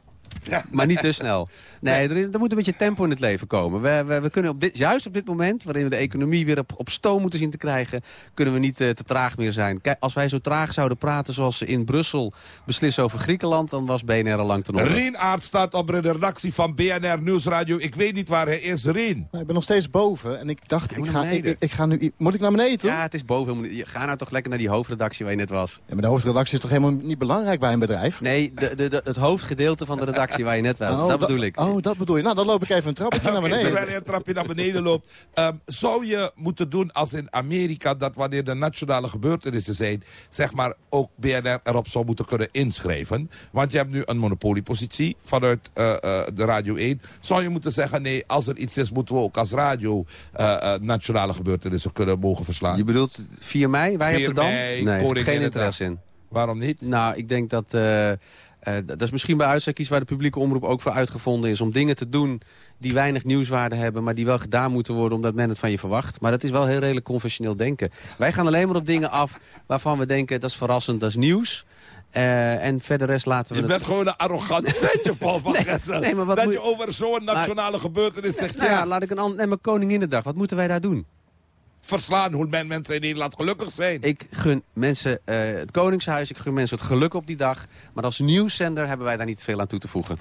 Maar niet te snel. Nee, er, is- er moet een beetje tempo in het leven komen. We, we, we kunnen op dit, juist op dit moment, waarin we de economie weer op, op stoom moeten zien te krijgen, kunnen we niet eh, te traag meer zijn. Kijk, als wij zo traag zouden praten zoals ze in Brussel beslissen over Griekenland, dan was BNR al lang ten onder. Rien Aert staat op de redactie van BNR Nieuwsradio. Ik weet niet waar hij is, Rien. Ik ben nog steeds boven en ik dacht, ik moet ga, naar ik, beneden. ik, ik ga nu... Moet ik naar beneden toe? Ja, het is boven. Je- Ga nou toch lekker naar die hoofdredactie waar je net was. Ja, maar de hoofdredactie is toch helemaal niet belangrijk bij een bedrijf? Nee, de, de, de- het hoofdgedeelte van de redactie waar je net was. Oh, dat bedoel ik. Oh, dat bedoel je. Nou, dan loop ik even een trappetje naar beneden. terwijl hij een trapje naar beneden loopt. Ehm, zou je moeten doen als in Amerika... dat wanneer er nationale gebeurtenissen zijn... zeg maar ook BNR erop zou moeten kunnen inschrijven? Want je hebt nu een monopoliepositie vanuit eh, eh, de Radio 1. Zou je moeten zeggen... nee, als er iets is... moeten we ook als radio eh, eh, nationale gebeurtenissen kunnen mogen verslaan? Je bedoelt 4 mei, wij 4 op de Dam? mei, nee, Koning geen interesse in. Waarom niet? Nou, ik denk dat... eh, eh, dat is misschien bij uitstek iets waar de publieke omroep ook voor uitgevonden is. Om dingen te doen die weinig nieuwswaarde hebben... maar die wel gedaan moeten worden omdat men het van je verwacht. Maar dat is wel heel redelijk conventioneel denken. Wij gaan alleen maar op dingen af waarvan we denken... dat is verrassend, dat is nieuws. Eh, en verder rest laten we Je het... bent gewoon een arrogant ventje, Paul van Gessel. nee, maar wat dat moet je over zo'n nationale gebeurtenis zegt... Nou ja, ja, laat ik een ander... Nee, maar Koninginnedag, wat moeten wij daar doen? Verslaan hoe men mensen in Nederland gelukkig zijn. Ik gun mensen eh, het Koningshuis, ik gun mensen het geluk op die dag. Maar als nieuwszender hebben wij daar niet veel aan toe te voegen.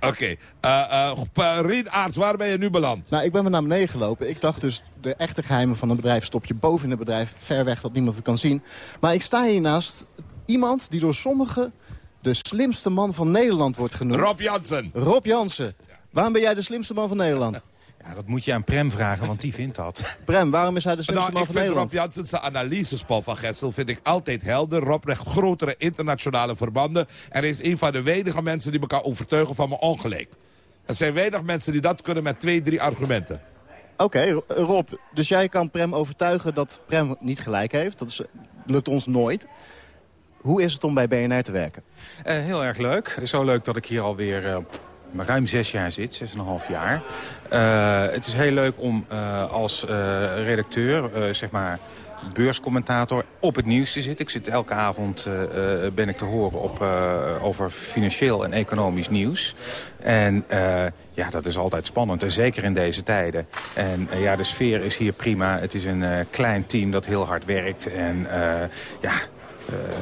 Oké, eh, eh, Rien Aarts, waar ben je nu beland? Nou, ik ben weer naar beneden gelopen. Ik dacht dus, de echte geheimen van een bedrijf stop je boven in het bedrijf. Ver weg dat niemand het kan zien. Maar ik sta hier naast iemand die door sommigen de slimste man van Nederland wordt genoemd. Rob Jansen. Rob Jansen. Waarom ben jij de slimste man van Nederland? Ja, dat moet je aan Prem vragen, want die vindt dat. Prem, waarom is hij de slimste Nou, man ik van vind Rob Nederland? Jansen zijn analyses, Paul van Gessel, vind ik altijd helder. Rob legt grotere internationale verbanden. En hij is een van de weinige mensen die elkaar overtuigen van mijn ongelijk. Er zijn weinig mensen die dat kunnen met twee, drie argumenten. Oké, Ro- Rob, dus jij kan Prem overtuigen dat Prem niet gelijk heeft. Dat is, lukt ons nooit. Hoe is het om bij BNR te werken? Eh, heel erg leuk. Zo leuk dat ik hier alweer eh, ruim zes jaar zit, zes en een half jaar. Eh, het is heel leuk om eh, als eh, redacteur, zeg maar, beurscommentator op het nieuws te zitten. Ik zit elke avond ben ik te horen op, over financieel en economisch nieuws. En ja, dat is altijd spannend. En zeker in deze tijden. En ja, de sfeer is hier prima. Het is een klein team dat heel hard werkt. En ja,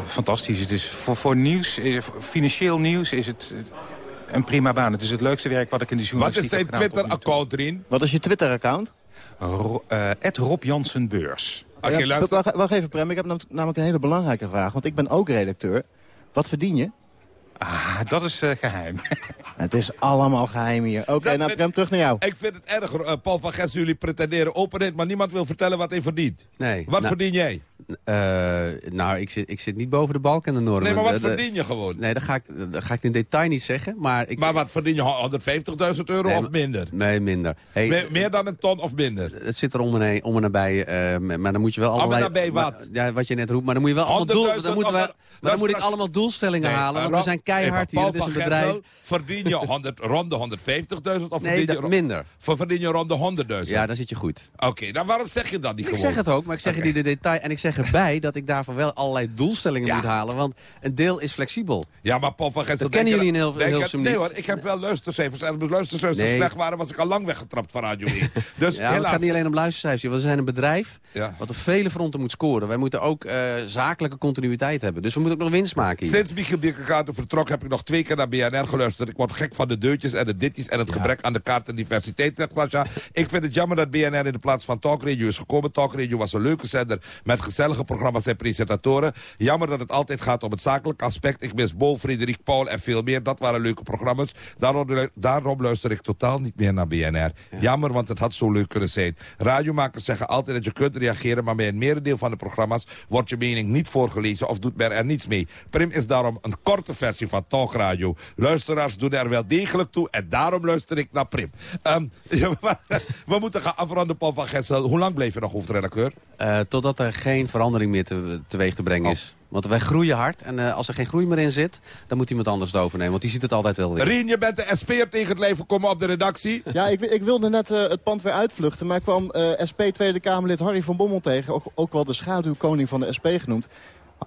fantastisch. Het is voor, voor nieuws, financieel nieuws is het een prima baan. Het is het leukste werk wat ik in de Wat journalistiek is zijn. Twitter-account, Rien? Wat is je Twitter-account? Ro- eh, Ed Rob Jansen Beurs. Oké, Ja, luister. wacht, wacht even, Prem. Ik heb nam- namelijk een hele belangrijke vraag. Want ik ben ook redacteur. Wat verdien je? Ah, dat is eh, geheim. Het is allemaal geheim hier. Oké, nou Prem, terug naar jou. Ik vind het erg, eh, Paul van Gessen, jullie pretenderen openheid... maar niemand wil vertellen wat hij verdient. Nee. Wat Nou, verdien jij? eh, nou, ik zit, ik zit niet boven de balk en de normen. Nee, maar wat de- verdien je gewoon? Nee, dat ga, ik, dat ga ik in detail niet zeggen. Maar, ik, Maar wat verdien je? 150.000 euro Nee, of minder? Nee, minder. Hey, Me- meer dan een ton of minder? Het zit er om en, om en nabij, eh, maar dan moet je wel Om en nabij wat? maar- ja, wat je net roept, maar dan moet je wel allemaal doel... 100.000 Dan moeten we, of- maar dan moet ik allemaal doelstellingen Nee, halen, want we zijn keihard hier. Het is een bedrijf. Verdien je 100, rond de 150.000 of Nee, verdien je... minder. Voor verdien je rond de 100.000? Ja, dan zit je goed. Oké, dan waarom zeg je dat niet Ik gewoon? zeg het ook, maar ik zeg het in de detail. En ik zeg erbij dat ik daarvoor wel allerlei doelstellingen moet halen. Want een deel is flexibel. Ja, maar Paul van Gessel... Dat kennen jullie in Heel- Hilversum je- Nee niet. hoor, ik heb wel luistercijfers. En als luistercijfers Nee. slecht waren, was ik al lang weggetrapt van Radio 1. Dus Ja, het gaat niet alleen om luistercijfers. We zijn een bedrijf Ja. wat op vele fronten moet scoren. Wij moeten ook eh, zakelijke continuïteit hebben. Dus we moeten ook nog winst maken hier. Sinds Michiel Birkenkaarten vertrok heb ik nog twee keer naar BNR geluisterd. Ik word gek van de deurtjes en de ditties en het gebrek aan de kaart en diversiteit, zegt Sascha. Ik vind het jammer dat BNR in de plaats van Talk Radio is gekomen. Talk Radio was een leuke zender met gezellige programma's en presentatoren. Jammer dat het altijd gaat om het zakelijke aspect. Ik mis Bo, Frederik, Paul en veel meer. Dat waren leuke programma's. Daarom, daarom luister ik totaal niet meer naar BNR. Jammer, want het had zo leuk kunnen zijn. Radiomakers zeggen altijd dat je kunt reageren... maar bij een merendeel van de programma's wordt je mening niet voorgelezen... of doet men er niets mee. Prim is daarom een korte versie van Talk Radio. Luisteraars doen er wel degelijk toe en daarom luister ik naar Prim. Ehm, we moeten gaan afronden, Paul van Gessel. Hoe lang bleef je nog hoofdredacteur? Eh, totdat er geen verandering meer te, teweeg te brengen is. Want wij groeien hard. En eh, als er geen groei meer in zit, dan moet iemand anders het overnemen. Want die ziet het altijd wel weer. Rien, je bent de SP'er tegen het leven komen op de redactie. Ja, ik, ik wilde net eh, het pand weer uitvluchten. Maar ik kwam eh, SP Tweede Kamerlid Harry van Bommel tegen. Ook, ook wel de schaduwkoning van de SP genoemd.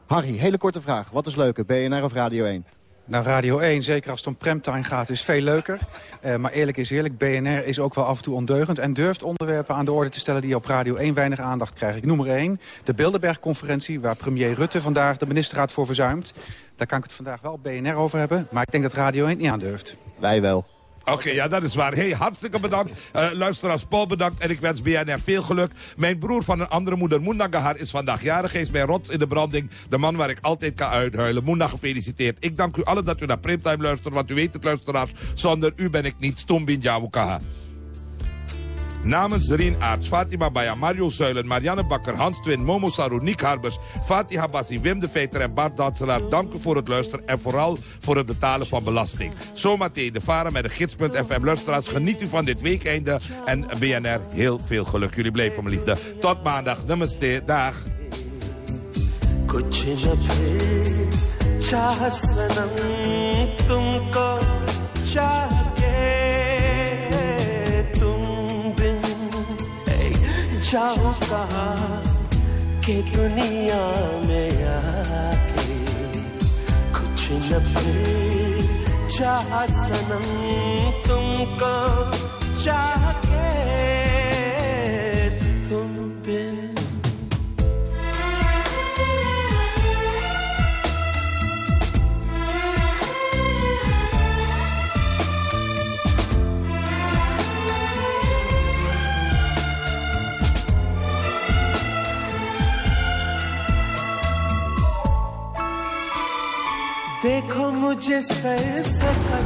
Harry, hele korte vraag. Wat is leuker, BNR of Radio 1? Nou, Radio 1, zeker als het om premtime gaat, is veel leuker. Eh, maar eerlijk is eerlijk, BNR is ook wel af en toe ondeugend... en durft onderwerpen aan de orde te stellen die op Radio 1 weinig aandacht krijgen. Ik noem er één, de Bilderberg-conferentie... waar premier Rutte vandaag de ministerraad voor verzuimt. Daar kan ik het vandaag wel BNR over hebben... maar ik denk dat Radio 1 niet aandurft. Wij wel. Oké, ja, dat is waar. Hey, hartstikke bedankt. Uh, luisteraars Paul bedankt en ik wens BNR veel geluk. Mijn broer van een andere moeder, Moenda Gahar, is vandaag jarig. Hij is mijn rots in de branding. De man waar ik altijd kan uithuilen. Moenda, gefeliciteerd. Ik dank u allen dat u naar Primtime luistert. Want u weet het, luisteraars, zonder u ben ik niet Stombin Jawukaha. Namens Rien Aarts, Fatima Baya, Mario Zuilen, Marianne Bakker, Hans Twin, Momo Saru, Nick Harbers, Fatih Habassi, Wim de Veter en Bart Datselaar. Dank u voor het luisteren en vooral voor het betalen van belasting. Zometeen de varen met de gids.fm. Luisteraars, geniet u van dit weekende. En BNR, heel veel geluk. Jullie blijven, mijn liefde. Tot maandag. Namaste. Dag. जाओ कहा के दुनिया में आके कुछ न चाह सनम तुमको चाह तुम देखो मुझे सर सफर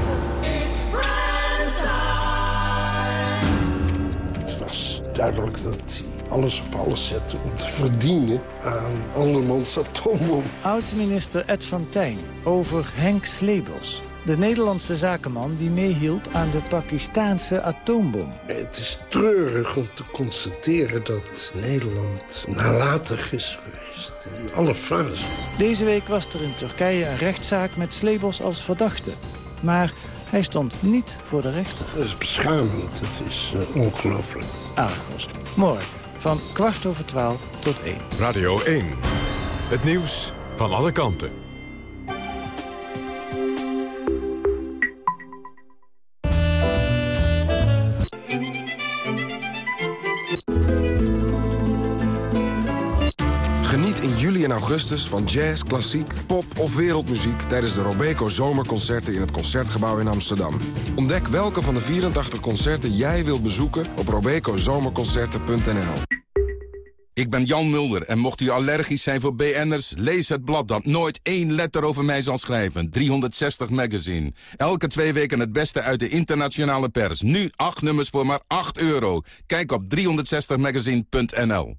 Het was duidelijk dat hij alles op alles zette om te verdienen aan andermans atoombom. Oud-minister Ed van Tijn over Henk Slebels. De Nederlandse zakenman die meehielp aan de Pakistaanse atoombom. Het is treurig om te constateren dat Nederland nalatig is geweest in alle fases. Deze week was er in Turkije een rechtszaak met Slebels als verdachte. Maar hij stond niet voor de rechter. Dat is beschamend, het is uh, ongelooflijk. Argos, morgen van kwart over twaalf tot één. Radio 1. Het nieuws van alle kanten. Augustus van jazz, klassiek, pop of wereldmuziek... tijdens de Robeco Zomerconcerten in het Concertgebouw in Amsterdam. Ontdek welke van de 84 concerten jij wilt bezoeken op robecozomerconcerten.nl. Ik ben Jan Mulder en mocht u allergisch zijn voor BN'ers... lees het blad dat nooit één letter over mij zal schrijven. 360 Magazine. Elke twee weken het beste uit de internationale pers. Nu acht nummers voor maar 8 euro. Kijk op 360magazine.nl.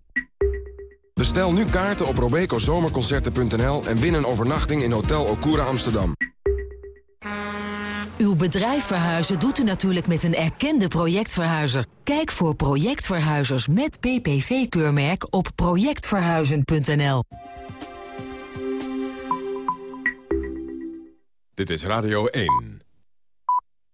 Bestel nu kaarten op robecozomerconcerten.nl... en win een overnachting in Hotel Okura Amsterdam. Uw bedrijf verhuizen doet u natuurlijk met een erkende projectverhuizer. Kijk voor projectverhuizers met PPV-keurmerk op projectverhuizen.nl. Dit is Radio 1.